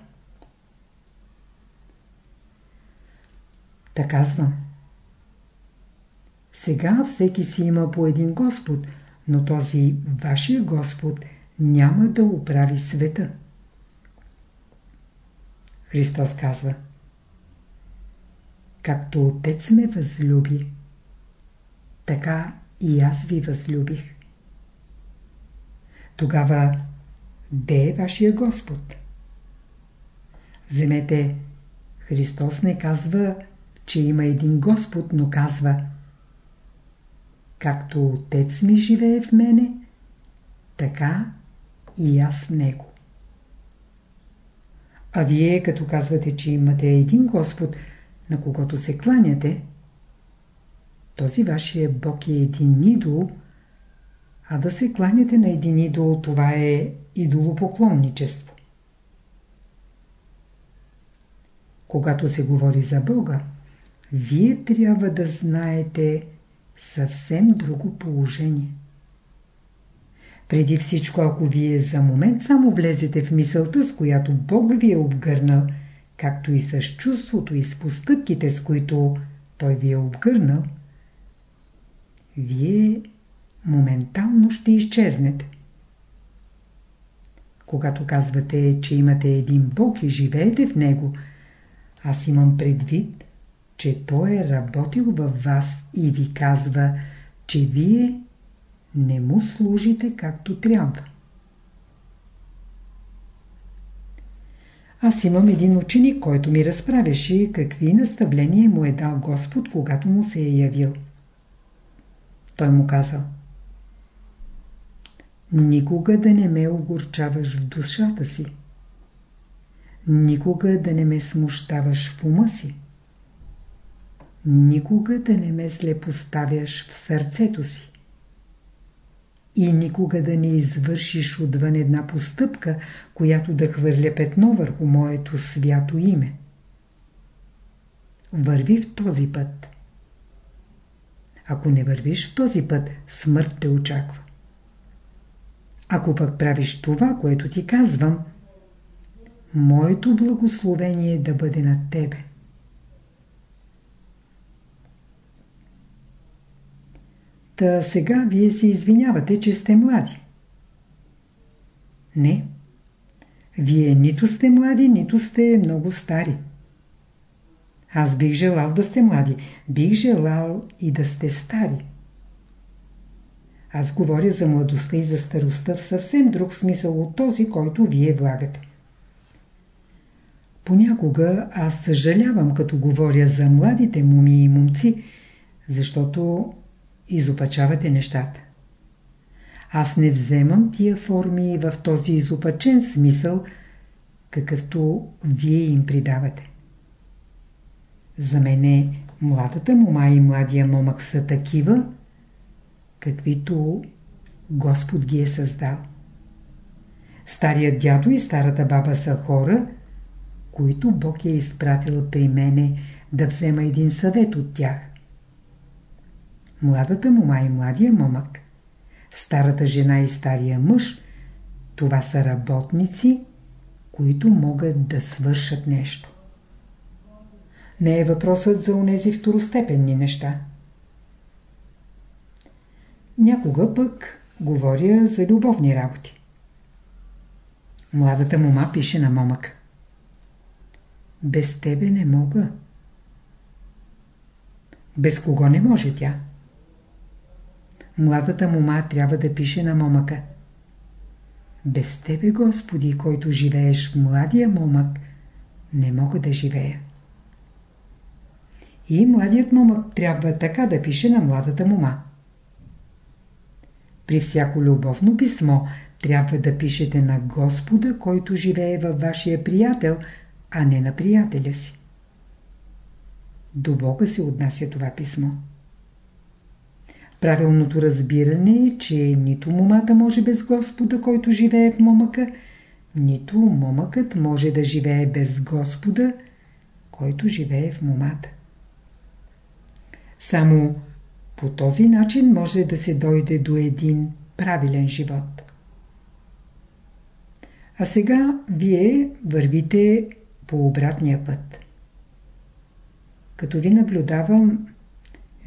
Така казвам. Сега всеки си има по един Господ, но този вашия Господ няма да оправи света. Христос казва Както Отец ме възлюби, така и аз ви възлюбих. Тогава, де е вашия Господ? Вземете, Христос не казва, че има един Господ, но казва Както Отец ми живее в мене, така и аз в Него. А вие, като казвате, че имате един Господ, на когото се кланяте, този вашия Бог е един идол – а да се кланяте на един идол, това е идолопоклонничество. Когато се говори за Бога, вие трябва да знаете съвсем друго положение. Преди всичко, ако вие за момент само влезете в мисълта, с която Бог ви е обгърнал, както и с чувството и с постъпките, с които Той ви е обгърнал, вие моментално ще изчезнете. Когато казвате, че имате един Бог и живеете в Него, аз имам предвид, че Той е работил във вас и ви казва, че вие не му служите както трябва. Аз имам един ученик, който ми разправяше какви наставления му е дал Господ, когато му се е явил. Той му казал – Никога да не ме огорчаваш в душата си. Никога да не ме смущаваш в ума си. Никога да не ме злепоставяш в сърцето си. И никога да не извършиш отвън една постъпка, която да хвърля петно върху моето свято име. Върви в този път. Ако не вървиш в този път, смърт те очаква. Ако пък правиш това, което ти казвам, моето благословение да бъде над тебе. Та сега вие се извинявате, че сте млади. Не. Вие нито сте млади, нито сте много стари. Аз бих желал да сте млади, бих желал и да сте стари. Аз говоря за младостта и за старостта в съвсем друг смисъл от този, който вие влагате. Понякога аз съжалявам, като говоря за младите муми и момци, защото изопачавате нещата. Аз не вземам тия форми в този изопачен смисъл, какъвто вие им придавате. За мене младата мума и младия момък са такива, каквито Господ ги е създал. Старият дядо и старата баба са хора, които Бог е изпратил при мене да взема един съвет от тях. Младата мума и младия момък, старата жена и стария мъж, това са работници, които могат да свършат нещо. Не е въпросът за онези второстепенни неща. Някога пък говоря за любовни работи. Младата мома пише на момък. Без тебе не мога. Без кого не може тя? Младата мома трябва да пише на момъка. Без тебе, Господи, който живееш в младия момък, не мога да живея. И младият момък трябва така да пише на младата мома. При всяко любовно писмо трябва да пишете на Господа, който живее във вашия приятел, а не на приятеля си. До Бога се отнася това писмо. Правилното разбиране е, че нито момата може без Господа, който живее в момъка, нито момъкът може да живее без Господа, който живее в момата. Само по този начин може да се дойде до един правилен живот. А сега вие вървите по обратния път. Като ви наблюдавам,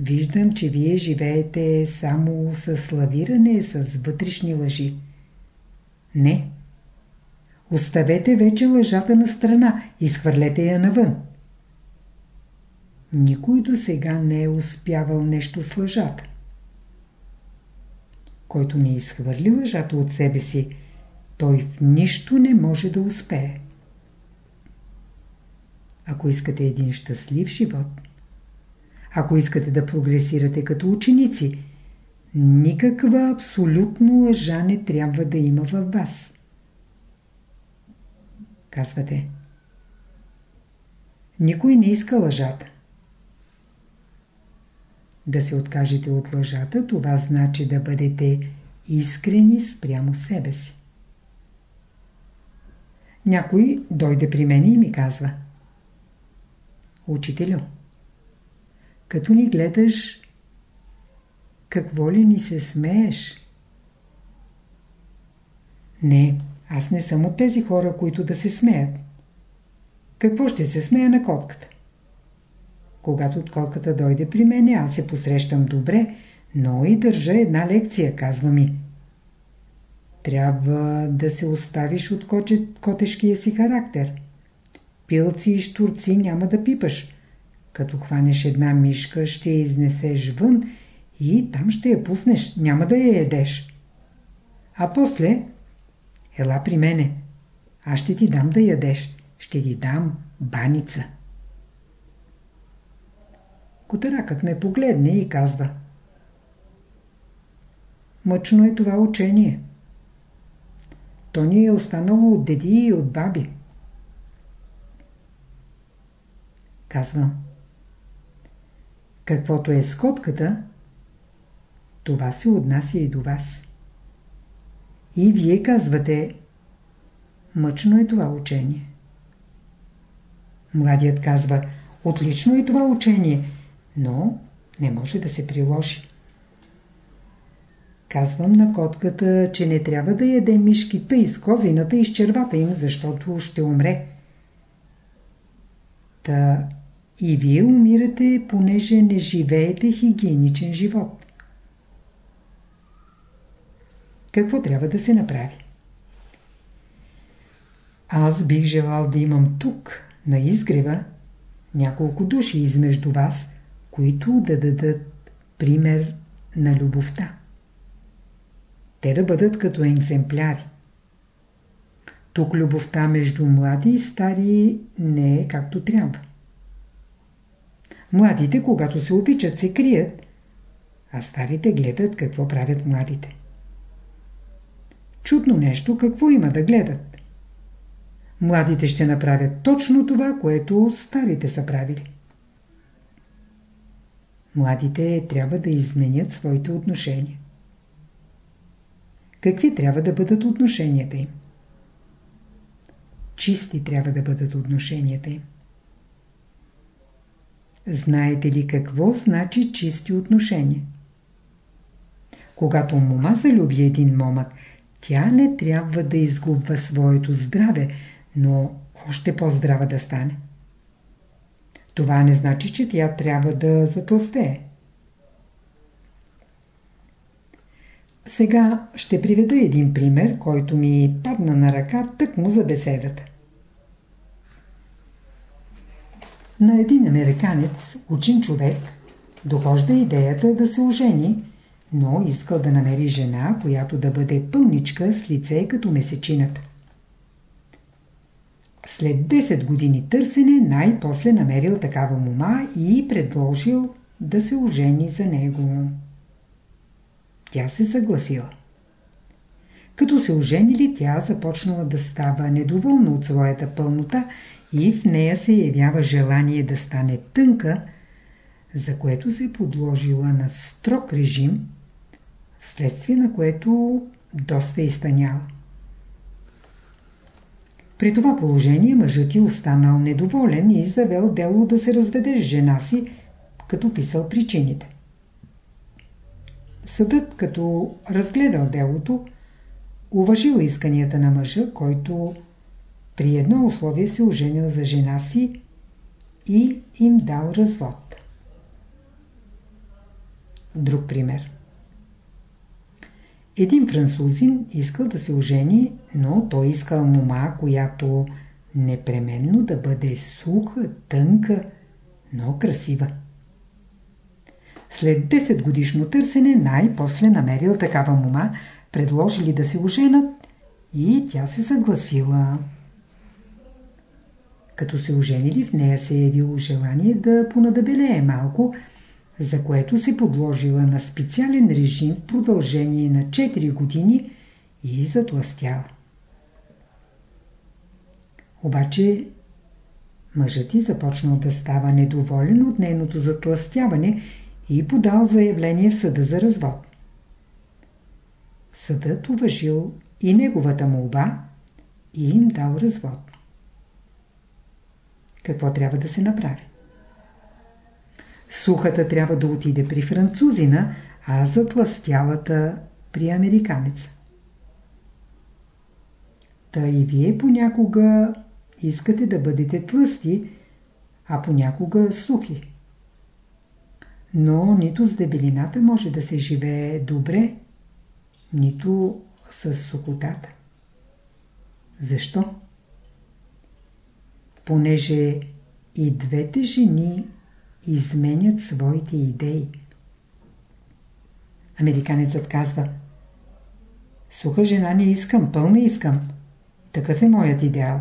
виждам, че вие живеете само с славиране, с вътрешни лъжи. Не. Оставете вече лъжата на страна, изхвърлете я навън. Никой до сега не е успявал нещо с лъжата. Който не изхвърли лъжата от себе си, той в нищо не може да успее. Ако искате един щастлив живот, ако искате да прогресирате като ученици, никаква абсолютно лъжа не трябва да има във вас. Казвате. Никой не иска лъжата. Да се откажете от лъжата, това значи да бъдете искрени спрямо себе си. Някой дойде при мен и ми казва Учителю, като ни гледаш, какво ли ни се смееш? Не, аз не съм от тези хора, които да се смеят. Какво ще се смея на котката? Когато отколката дойде при мене, аз се посрещам добре, но и държа една лекция, казва ми. Трябва да се оставиш от котешкия си характер. Пилци и штурци няма да пипаш. Като хванеш една мишка, ще я изнесеш вън и там ще я пуснеш, няма да я едеш. А после, ела при мене, аз ще ти дам да ядеш, ще ти дам баница. Котаракът ме погледне и казва Мъчно е това учение. То ни е останало от деди и от баби. Казвам Каквото е скотката, това се отнася и до вас. И вие казвате Мъчно е това учение. Младият казва Отлично е това учение – но не може да се приложи. Казвам на котката, че не трябва да яде мишките из козината и с червата им, защото ще умре. Та и вие умирате, понеже не живеете хигиеничен живот. Какво трябва да се направи? Аз бих желал да имам тук, на изгрева, няколко души измежду вас, които да дадат пример на любовта. Те да бъдат като екземпляри. Тук любовта между млади и стари не е както трябва. Младите, когато се обичат, се крият, а старите гледат какво правят младите. Чудно нещо, какво има да гледат? Младите ще направят точно това, което старите са правили. Младите трябва да изменят своите отношения. Какви трябва да бъдат отношенията им? Чисти трябва да бъдат отношенията им. Знаете ли какво значи чисти отношения? Когато мома залюби един момък, тя не трябва да изгубва своето здраве, но още по-здрава да стане. Това не значи, че тя трябва да затластее. Сега ще приведа един пример, който ми падна на ръка тъкмо за беседата. На един американец, учен човек, дохожда идеята да се ожени, но искал да намери жена, която да бъде пълничка с лице като месечината. След 10 години търсене най-после намерил такава мома и предложил да се ожени за него. Тя се съгласила. Като се оженили, тя започнала да става недоволна от своята пълнота и в нея се явява желание да стане тънка, за което се подложила на строг режим, вследствие на което доста изтъняла. При това положение мъжът ти останал недоволен и завел дело да се разведе с жена си, като писал причините. Съдът, като разгледал делото, уважил исканията на мъжа, който при едно условие се оженил за жена си и им дал развод. Друг пример. Един французин искал да се ожени, но той искал мома, която непременно да бъде суха, тънка, но красива. След 10 годишно търсене най-после намерил такава мома, предложили да се оженят и тя се съгласила. Като се оженили, в нея се е явило желание да понадабелее малко, за което се подложила на специален режим в продължение на 4 години и затластяла. Обаче мъжът ти започнал да става недоволен от нейното затластяване и подал заявление в съда за развод. Съдът уважил и неговата молба и им дал развод. Какво трябва да се направи? Сухата трябва да отиде при французина, а затластялата при американеца. Та и вие понякога искате да бъдете тлъсти, а понякога сухи. Но нито с дебелината може да се живее добре, нито с сухотата. Защо? Понеже и двете жени изменят своите идеи. Американецът казва Суха жена не искам, пълна искам. Такъв е моят идеал.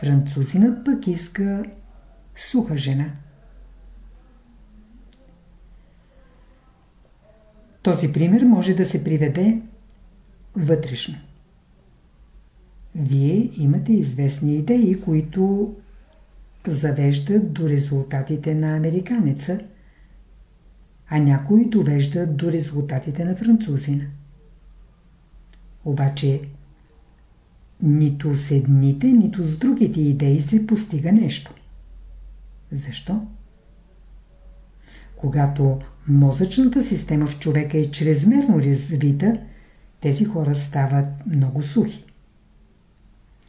Французинът пък иска суха жена. Този пример може да се приведе вътрешно. Вие имате известни идеи, които завеждат до резултатите на американеца, а някои довеждат до резултатите на французина. Обаче нито с едните, нито с другите идеи се постига нещо. Защо? Когато мозъчната система в човека е чрезмерно развита, тези хора стават много сухи.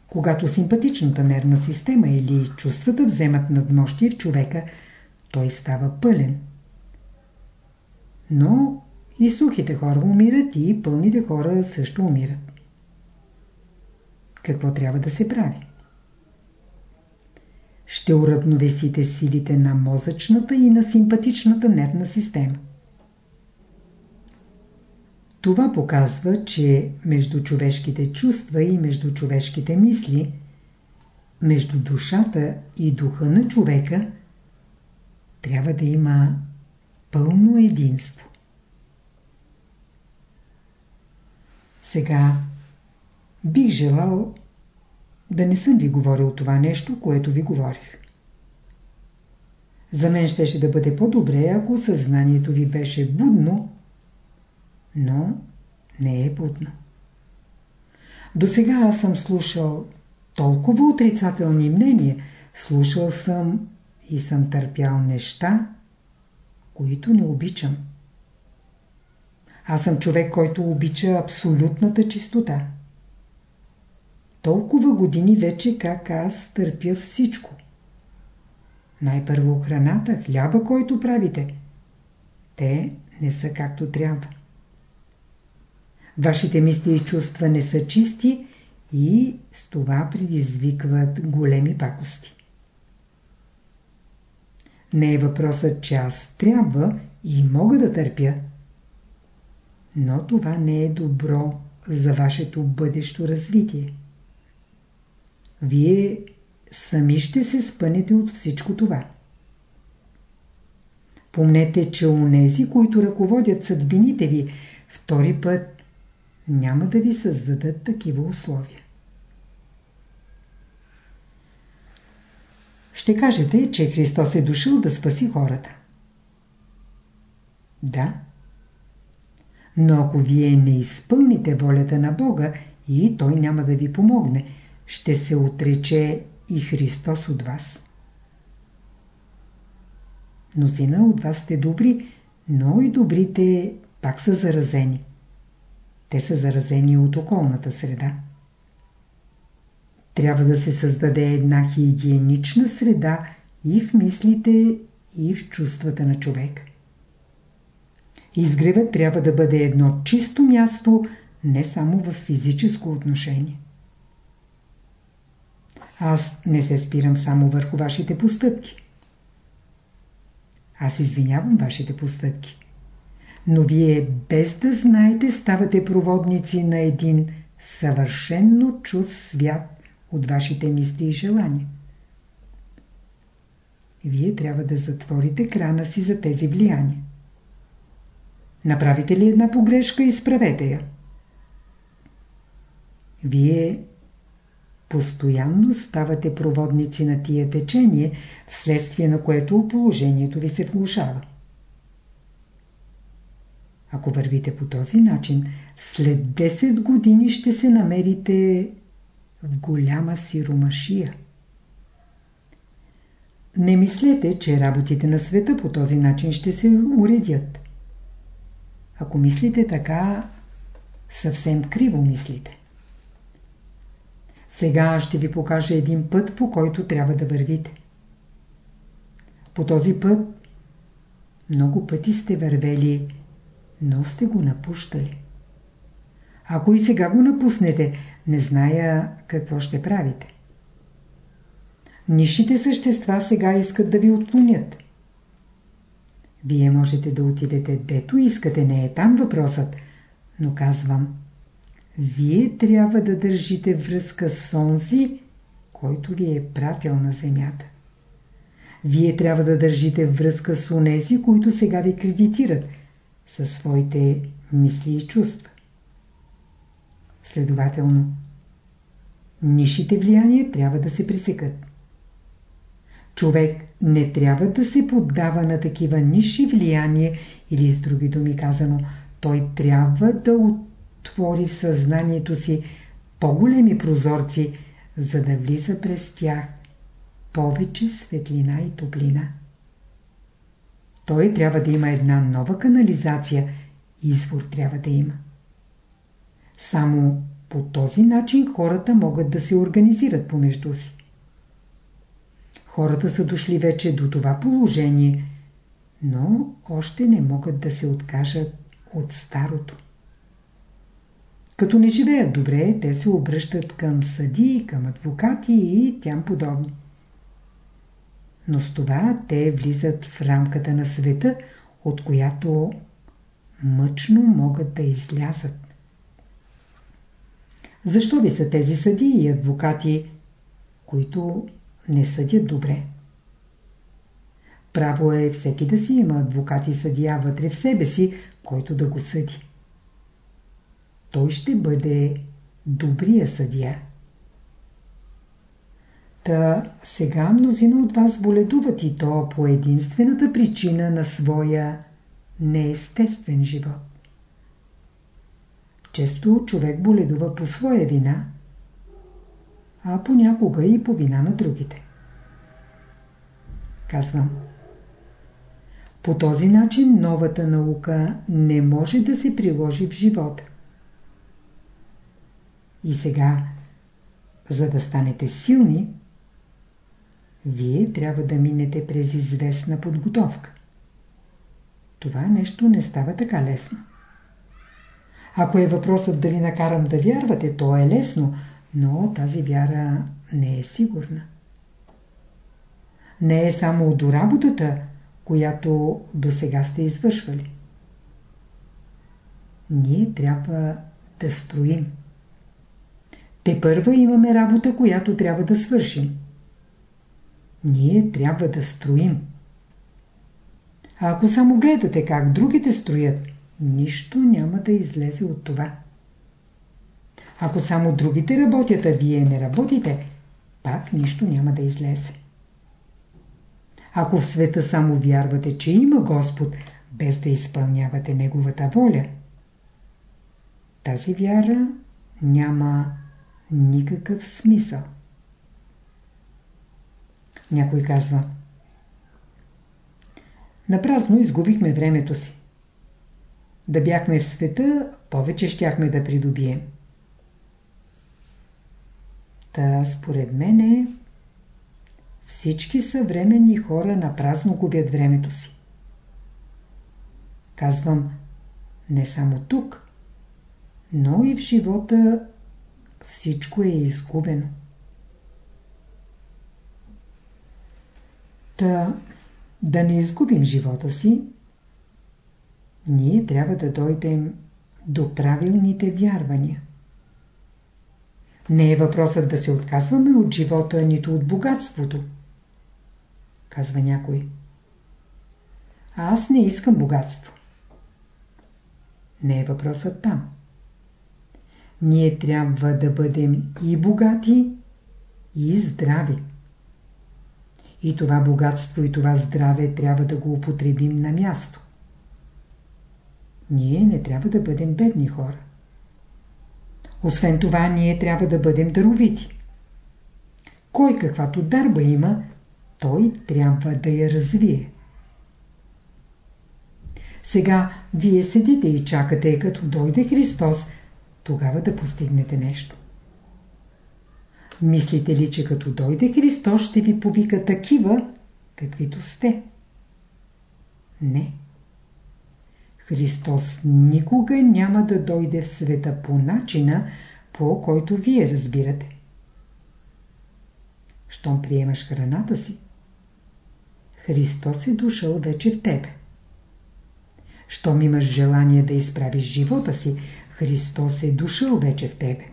Когато симпатичната нервна система или чувствата вземат надмощие в човека, той става пълен. Но и сухите хора умират и пълните хора също умират. Какво трябва да се прави. Ще уравновесите силите на мозъчната и на симпатичната нервна система. Това показва, че между човешките чувства и между човешките мисли, между душата и духа на човека, трябва да има пълно единство. Сега бих желал да не съм ви говорил това нещо, което ви говорих. За мен щеше да бъде по-добре, ако съзнанието ви беше будно, но не е будно. До сега аз съм слушал толкова отрицателни мнения, слушал съм и съм търпял неща, които не обичам. Аз съм човек, който обича абсолютната чистота. Толкова години вече как аз търпя всичко. Най-първо храната, хляба, който правите. Те не са както трябва. Вашите мисли и чувства не са чисти и с това предизвикват големи пакости. Не е въпросът, че аз трябва и мога да търпя. Но това не е добро за вашето бъдещо развитие. Вие сами ще се спънете от всичко това. Помнете, че нези, които ръководят съдбините ви, втори път няма да ви създадат такива условия. Ще кажете, че Христос е дошъл да спаси хората. Да. Но ако вие не изпълните волята на Бога и Той няма да ви помогне, ще се отрече и Христос от вас. Мнозина от вас сте добри, но и добрите пак са заразени. Те са заразени от околната среда. Трябва да се създаде една хигиенична среда и в мислите, и в чувствата на човек. Изгревът трябва да бъде едно чисто място, не само в физическо отношение. Аз не се спирам само върху вашите постъпки. Аз извинявам вашите постъпки. Но вие без да знаете ставате проводници на един съвършенно чуст свят от вашите мисли и желания. Вие трябва да затворите крана си за тези влияния. Направите ли една погрешка, изправете я. Вие постоянно ставате проводници на тия течение, вследствие на което положението ви се влушава. Ако вървите по този начин, след 10 години ще се намерите в голяма сиромашия. Не мислете, че работите на света по този начин ще се уредят. Ако мислите така, съвсем криво мислите. Сега ще ви покажа един път, по който трябва да вървите. По този път много пъти сте вървели, но сте го напущали. Ако и сега го напуснете, не зная какво ще правите. Нишите същества сега искат да ви отклонят. Вие можете да отидете дето искате, не е там въпросът, но казвам, вие трябва да държите връзка с онзи, който ви е пратил на земята. Вие трябва да държите връзка с онези, които сега ви кредитират, със своите мисли и чувства. Следователно, нишите влияния трябва да се пресекат. Човек не трябва да се поддава на такива ниши влияния или с други думи казано, той трябва да отвори в съзнанието си по-големи прозорци, за да влиза през тях повече светлина и топлина. Той трябва да има една нова канализация, извор трябва да има. Само по този начин хората могат да се организират помежду си. Хората са дошли вече до това положение, но още не могат да се откажат от старото. Като не живеят добре, те се обръщат към съди, към адвокати и тям подобни. Но с това те влизат в рамката на света, от която мъчно могат да излязат. Защо ви са тези съди и адвокати, които не съдят добре? Право е всеки да си има адвокат и съдия вътре в себе си, който да го съди. Той ще бъде добрия съдия. Та сега мнозина от вас боледуват и то по единствената причина на своя неестествен живот. Често човек боледува по своя вина, а понякога и по вина на другите. Казвам. По този начин новата наука не може да се приложи в живота. И сега, за да станете силни, вие трябва да минете през известна подготовка. Това нещо не става така лесно. Ако е въпросът да ви накарам да вярвате, то е лесно, но тази вяра не е сигурна. Не е само до работата, която до сега сте извършвали. Ние трябва да строим. Те първа имаме работа, която трябва да свършим. Ние трябва да строим. А ако само гледате как другите строят, нищо няма да излезе от това. Ако само другите работят, а вие не работите, пак нищо няма да излезе. Ако в света само вярвате, че има Господ, без да изпълнявате Неговата воля, тази вяра няма никакъв смисъл. Някой казва Напразно изгубихме времето си. Да бяхме в света, повече щяхме да придобием. Та според мене всички съвременни хора на празно губят времето си. Казвам, не само тук, но и в живота всичко е изгубено. Та, да не изгубим живота си, ние трябва да дойдем до правилните вярвания. Не е въпросът да се отказваме от живота, нито от богатството. Казва някой. А аз не искам богатство. Не е въпросът там. Ние трябва да бъдем и богати, и здрави. И това богатство и това здраве трябва да го употребим на място. Ние не трябва да бъдем бедни хора. Освен това, ние трябва да бъдем даровити. Кой каквато дарба има, той трябва да я развие. Сега вие седите и чакате, като дойде Христос, тогава да постигнете нещо. Мислите ли, че като дойде Христос ще ви повика такива, каквито сте? Не. Христос никога няма да дойде в света по начина, по който вие разбирате. Щом приемаш храната си, Христос е дошъл вече в тебе. Щом имаш желание да изправиш живота си, Христос е дошъл вече в тебе.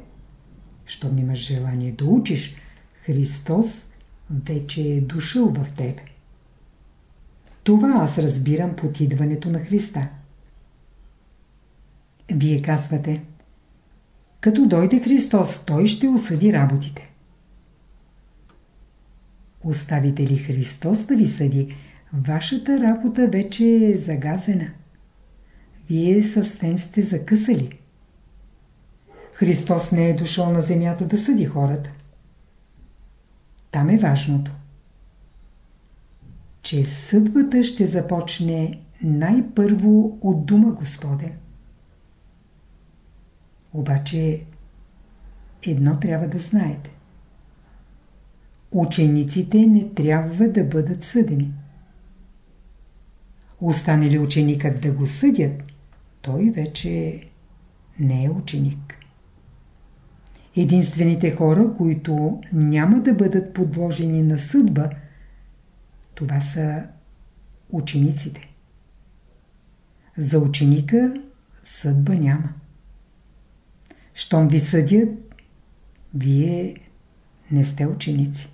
Щом имаш желание да учиш, Христос вече е дошъл в тебе. Това аз разбирам под идването на Христа. Вие казвате, като дойде Христос, Той ще осъди работите. Оставите ли Христос да ви съди, вашата работа вече е загазена. Вие съвсем сте закъсали. Христос не е дошъл на земята да съди хората. Там е важното. Че съдбата ще започне най-първо от дума Господен. Обаче едно трябва да знаете. Учениците не трябва да бъдат съдени. Остане ли ученикът да го съдят, той вече не е ученик. Единствените хора, които няма да бъдат подложени на съдба, това са учениците. За ученика съдба няма. Щом ви съдят, вие не сте ученици.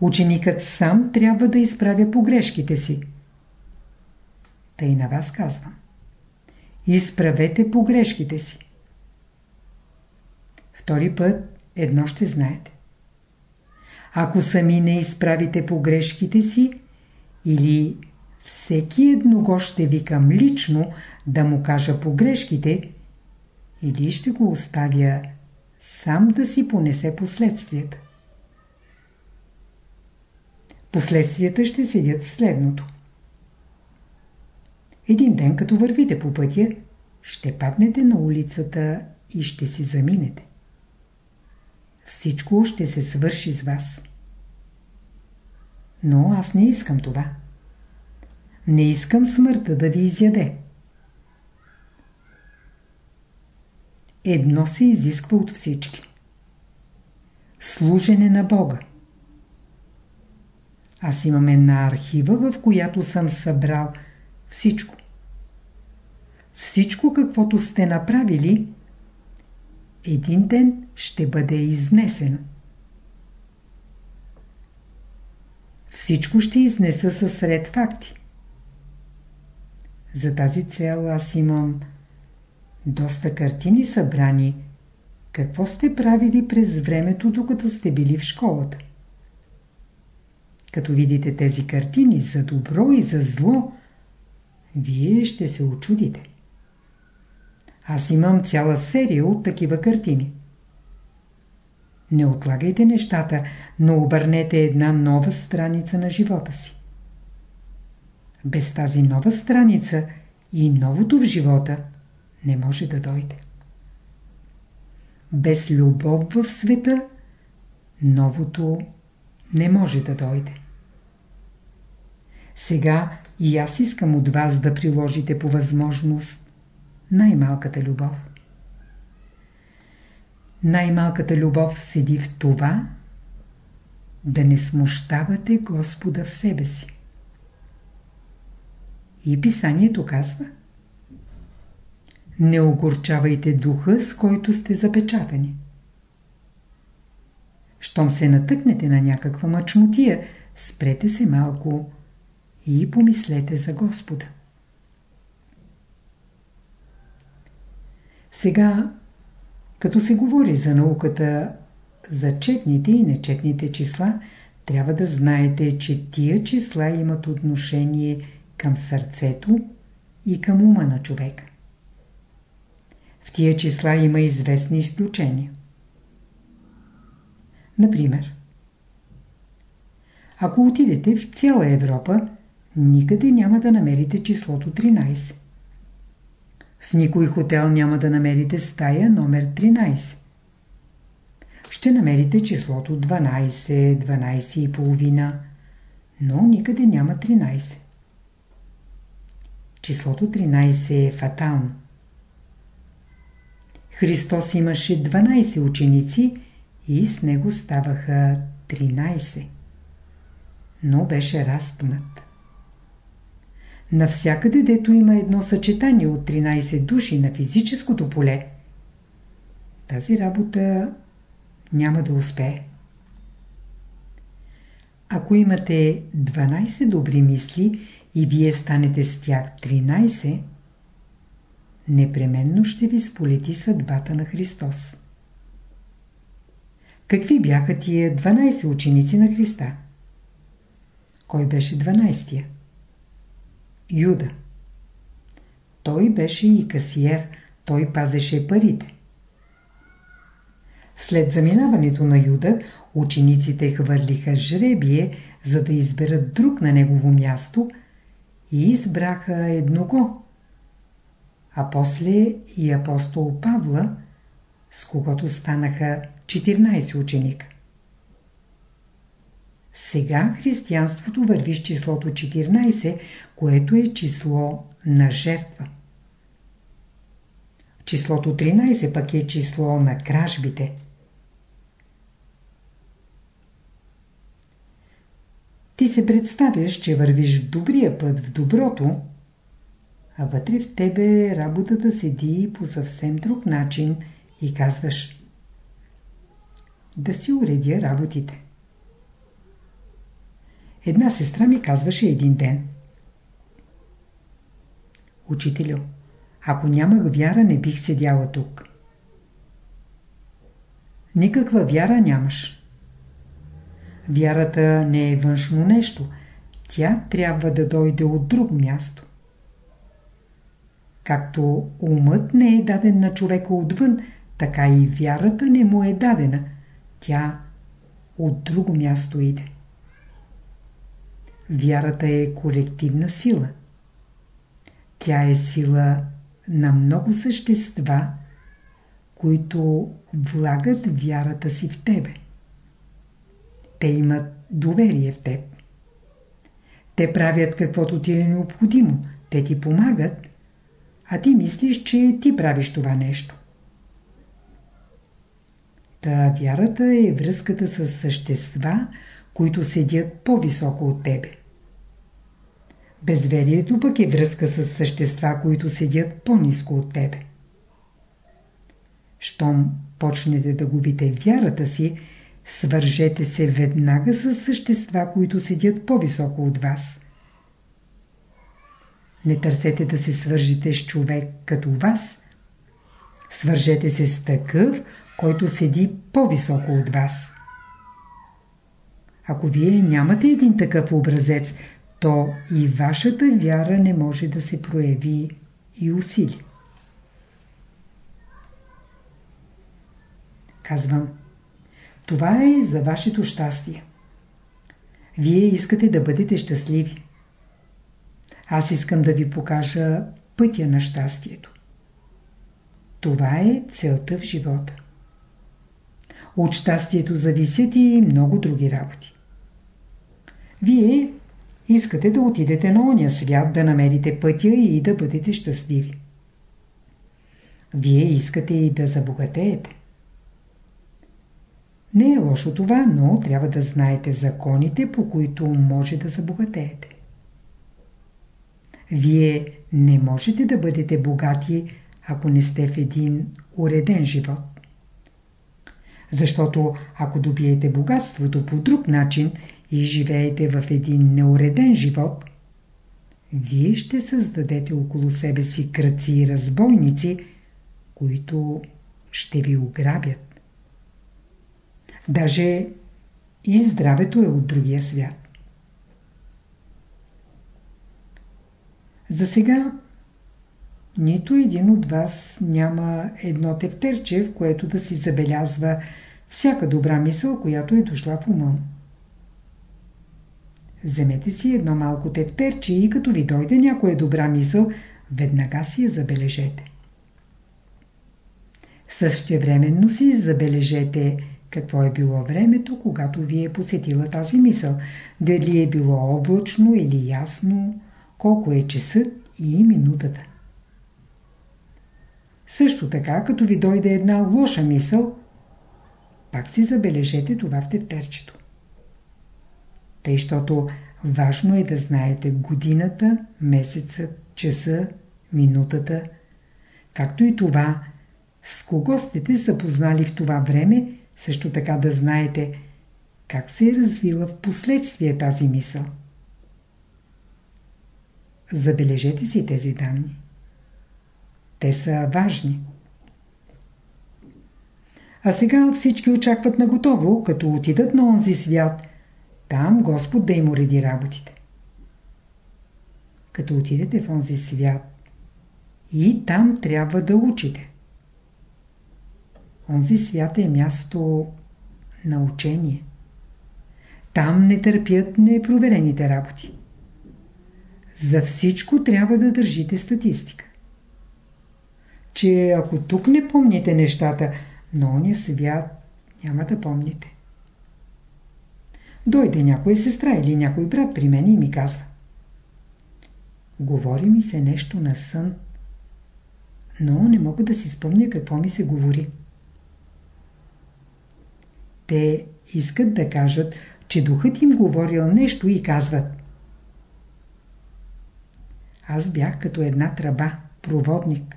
Ученикът сам трябва да изправя погрешките си. Тъй на вас казвам. Изправете погрешките си. Втори път едно ще знаете. Ако сами не изправите погрешките си, или всеки едного ще викам лично да му кажа погрешките, или ще го оставя сам да си понесе последствията. Последствията ще седят в следното. Един ден, като вървите по пътя, ще паднете на улицата и ще си заминете. Всичко ще се свърши с вас. Но аз не искам това. Не искам смъртта да ви изяде. Едно се изисква от всички. Служене на Бога. Аз имам една архива, в която съм събрал всичко. Всичко, каквото сте направили, един ден ще бъде изнесено. Всичко ще изнеса със сред факти. За тази цел аз имам доста картини събрани. Какво сте правили през времето, докато сте били в школата? Като видите тези картини за добро и за зло, вие ще се очудите. Аз имам цяла серия от такива картини. Не отлагайте нещата, но обърнете една нова страница на живота си. Без тази нова страница и новото в живота не може да дойде. Без любов в света новото не може да дойде. Сега и аз искам от вас да приложите по възможност най-малката любов. Най-малката любов седи в това да не смущавате Господа в себе си. И писанието казва Не огорчавайте духа, с който сте запечатани. Щом се натъкнете на някаква мъчмотия, спрете се малко и помислете за Господа. Сега, като се говори за науката за четните и нечетните числа, трябва да знаете, че тия числа имат отношение към сърцето и към ума на човека. В тия числа има известни изключения. Например, ако отидете в цяла Европа, никъде няма да намерите числото 13. В никой хотел няма да намерите стая номер 13. Ще намерите числото 12, 12 и половина, но никъде няма 13. Числото 13 е фатално. Христос имаше 12 ученици и с него ставаха 13. Но беше разпнат. Навсякъде, дето има едно съчетание от 13 души на физическото поле, тази работа няма да успее. Ако имате 12 добри мисли и вие станете с тях 13, непременно ще ви сполети съдбата на Христос. Какви бяха тия 12 ученици на Христа? Кой беше 12-тия? Юда. Той беше и касиер, той пазеше парите. След заминаването на Юда, учениците хвърлиха жребие, за да изберат друг на негово място и избраха едного. А после и апостол Павла, с когото станаха 14 ученика. Сега християнството върви с числото 14, което е число на жертва. Числото 13 пък е число на кражбите. Ти се представяш, че вървиш добрия път, в доброто, а вътре в тебе работата седи по съвсем друг начин и казваш да си уредя работите. Една сестра ми казваше един ден. Учителю, ако нямах вяра, не бих седяла тук. Никаква вяра нямаш. Вярата не е външно нещо. Тя трябва да дойде от друго място. Както умът не е даден на човека отвън, така и вярата не му е дадена. Тя от друго място иде. Вярата е колективна сила. Тя е сила на много същества, които влагат вярата си в тебе. Те имат доверие в теб. Те правят каквото ти е необходимо. Те ти помагат, а ти мислиш, че ти правиш това нещо. Та вярата е връзката с същества, които седят по-високо от тебе. Безверието пък е връзка с същества, които седят по-низко от тебе. Щом почнете да губите вярата си, свържете се веднага с същества, които седят по-високо от вас. Не търсете да се свържите с човек като вас. Свържете се с такъв, който седи по-високо от вас. Ако вие нямате един такъв образец, то и вашата вяра не може да се прояви и усили. Казвам, това е за вашето щастие. Вие искате да бъдете щастливи. Аз искам да ви покажа пътя на щастието. Това е целта в живота. От щастието зависят и много други работи. Вие искате да отидете на ония свят, да намерите пътя и да бъдете щастливи. Вие искате и да забогатеете. Не е лошо това, но трябва да знаете законите, по които може да забогатеете. Вие не можете да бъдете богати, ако не сте в един уреден живот. Защото ако добиете богатството по друг начин и живеете в един неуреден живот, вие ще създадете около себе си кръци и разбойници, които ще ви ограбят. Даже и здравето е от другия свят. За сега нито един от вас няма едно тефтерче, в което да си забелязва всяка добра мисъл, която е дошла в ума. Вземете си едно малко тефтерче и като ви дойде някоя добра мисъл, веднага си я забележете. Същевременно си забележете какво е било времето, когато ви е посетила тази мисъл. Дали е било облачно или ясно, колко е часът и минутата. Също така, като ви дойде една лоша мисъл, пак си забележете това в тефтерчето. Тъй, защото важно е да знаете годината, месецът, часа, минутата, както и това, с кого сте те запознали в това време, също така да знаете как се е развила в последствие тази мисъл. Забележете си тези данни. Те са важни. А сега всички очакват на готово, като отидат на онзи свят, там Господ да им уреди работите. Като отидете в онзи свят, и там трябва да учите. Онзи свят е място на учение. Там не търпят непроверените работи. За всичко трябва да държите статистика. Че ако тук не помните нещата, но ония свят няма да помните. Дойде някоя сестра или някой брат при мен и ми казва. Говори ми се нещо на сън. но не мога да си спомня какво ми се говори. Те искат да кажат, че духът им говорил нещо и казват Аз бях като една тръба, проводник.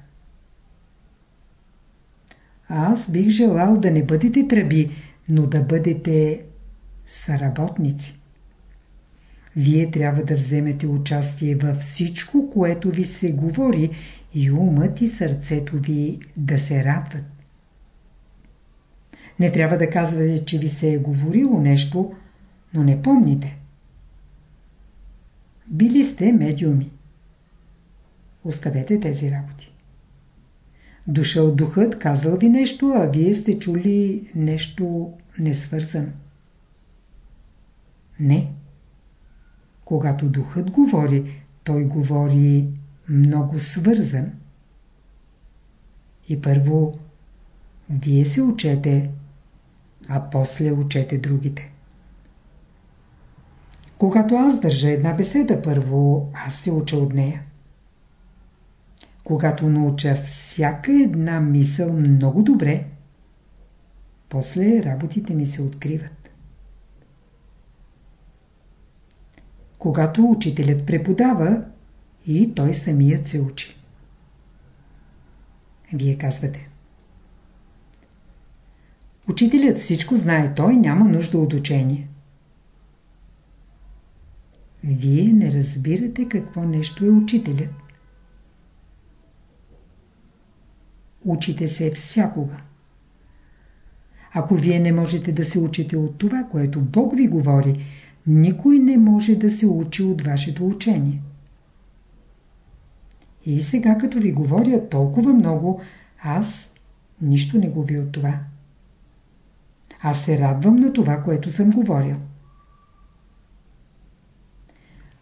Аз бих желал да не бъдете тръби, но да бъдете съработници. Вие трябва да вземете участие във всичко, което ви се говори и умът и сърцето ви да се радват. Не трябва да казвате, че ви се е говорило нещо, но не помните. Били сте медиуми. Оставете тези работи. Дошъл духът, казал ви нещо, а вие сте чули нещо несвързано. Не. Когато духът говори, той говори много свързан. И първо, вие се учете, а после учете другите. Когато аз държа една беседа, първо аз се уча от нея. Когато науча всяка една мисъл много добре, после работите ми се откриват. Когато учителят преподава, и той самият се учи. Вие казвате. Учителят всичко знае, той няма нужда от учение. Вие не разбирате какво нещо е учителят. Учите се всякога. Ако вие не можете да се учите от това, което Бог ви говори, никой не може да се учи от вашето учение. И сега, като ви говоря толкова много, аз нищо не губя от това. Аз се радвам на това, което съм говорил.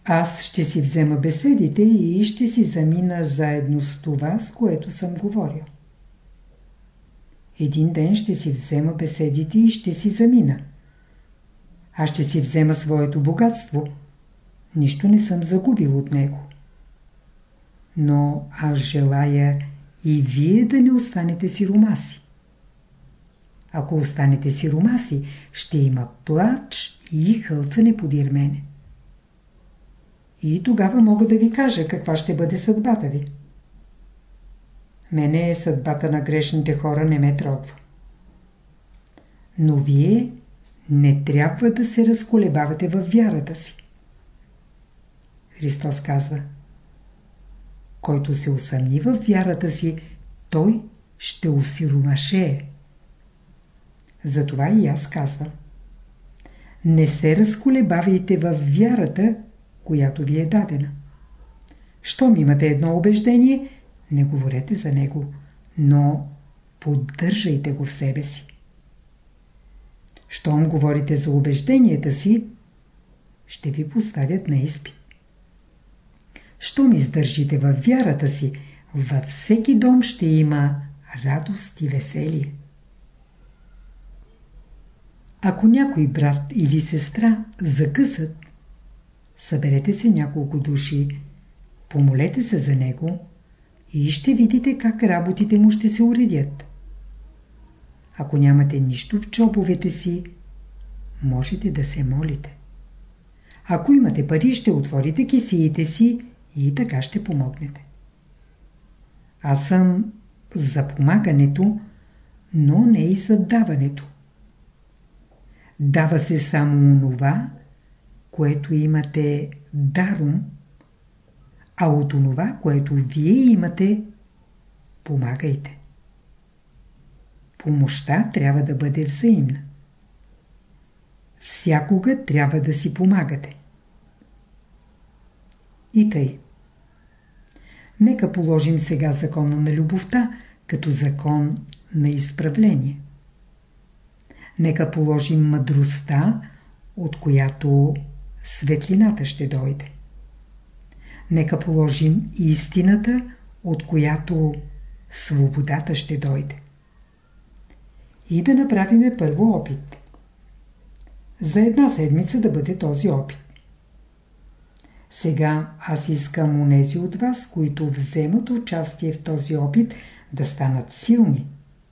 Аз ще си взема беседите и ще си замина заедно с това, с което съм говорил. Един ден ще си взема беседите и ще си замина. Аз ще си взема своето богатство. Нищо не съм загубил от него. Но аз желая и вие да не останете сиромаси. Ако останете сиромаси, ще има плач и хълцане подир мене. И тогава мога да ви кажа каква ще бъде съдбата ви. Мене съдбата на грешните хора не ме трогва. Но вие не трябва да се разколебавате във вярата си. Христос казва Който се усъмни във вярата си, той ще усиромашее. Затова и аз казвам. Не се разколебавайте във вярата, която ви е дадена. Щом имате едно убеждение, не говорете за него, но поддържайте го в себе си. Щом говорите за убежденията си, ще ви поставят на изпит. Щом издържите във вярата си, във всеки дом ще има радост и веселие. Ако някой брат или сестра закъсат, съберете се няколко души, помолете се за него и ще видите как работите му ще се уредят. Ако нямате нищо в чоповете си, можете да се молите. Ако имате пари, ще отворите кисиите си и така ще помогнете. Аз съм за помагането, но не и за даването. Дава се само онова, което имате даром, а от онова, което вие имате, помагайте. Помощта трябва да бъде взаимна. Всякога трябва да си помагате. И тъй. Нека положим сега закона на любовта като закон на изправление. Нека положим мъдростта, от която светлината ще дойде. Нека положим истината, от която свободата ще дойде. И да направиме първо опит. За една седмица да бъде този опит. Сега аз искам унези от вас, които вземат участие в този опит, да станат силни,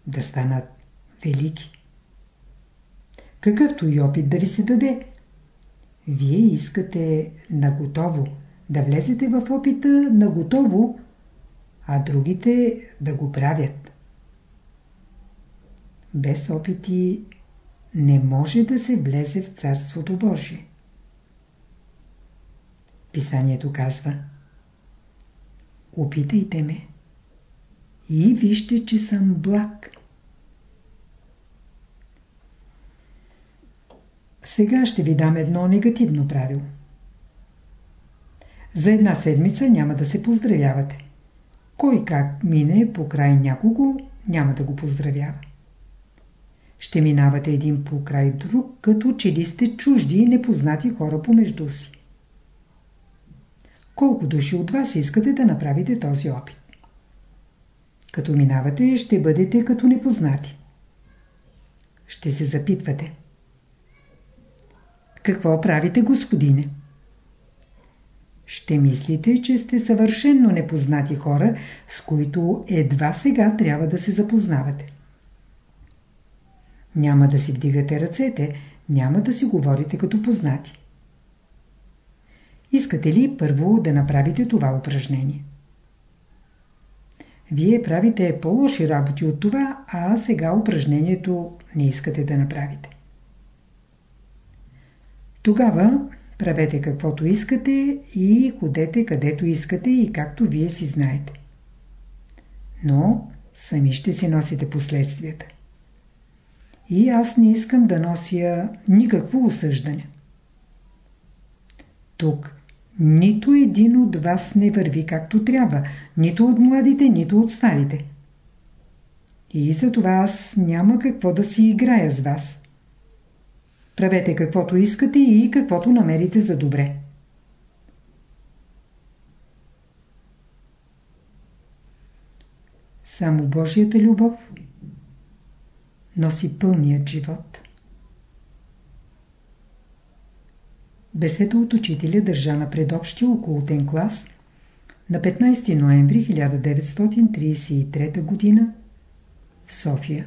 да станат велики. Какъвто и опит да ви се даде, вие искате наготово да влезете в опита наготово, а другите да го правят. Без опити не може да се влезе в Царството Божие. Писанието казва Опитайте ме и вижте, че съм благ. Сега ще ви дам едно негативно правило. За една седмица няма да се поздравявате. Кой как мине покрай някого, няма да го поздравява. Ще минавате един покрай друг, като че ли сте чужди и непознати хора помежду си. Колко души от вас искате да направите този опит? Като минавате, ще бъдете като непознати. Ще се запитвате. Какво правите, господине? Ще мислите, че сте съвършенно непознати хора, с които едва сега трябва да се запознавате. Няма да си вдигате ръцете, няма да си говорите като познати. Искате ли първо да направите това упражнение? Вие правите по-лоши работи от това, а сега упражнението не искате да направите. Тогава правете каквото искате и ходете където искате и както вие си знаете. Но сами ще си носите последствията. И аз не искам да нося никакво осъждане. Тук нито един от вас не върви както трябва, нито от младите, нито от старите. И за това аз няма какво да си играя с вас. Правете каквото искате и каквото намерите за добре. Само Божията любов носи пълният живот. Беседа от учителя държа на предобщия околотен клас на 15 ноември 1933 г. в София.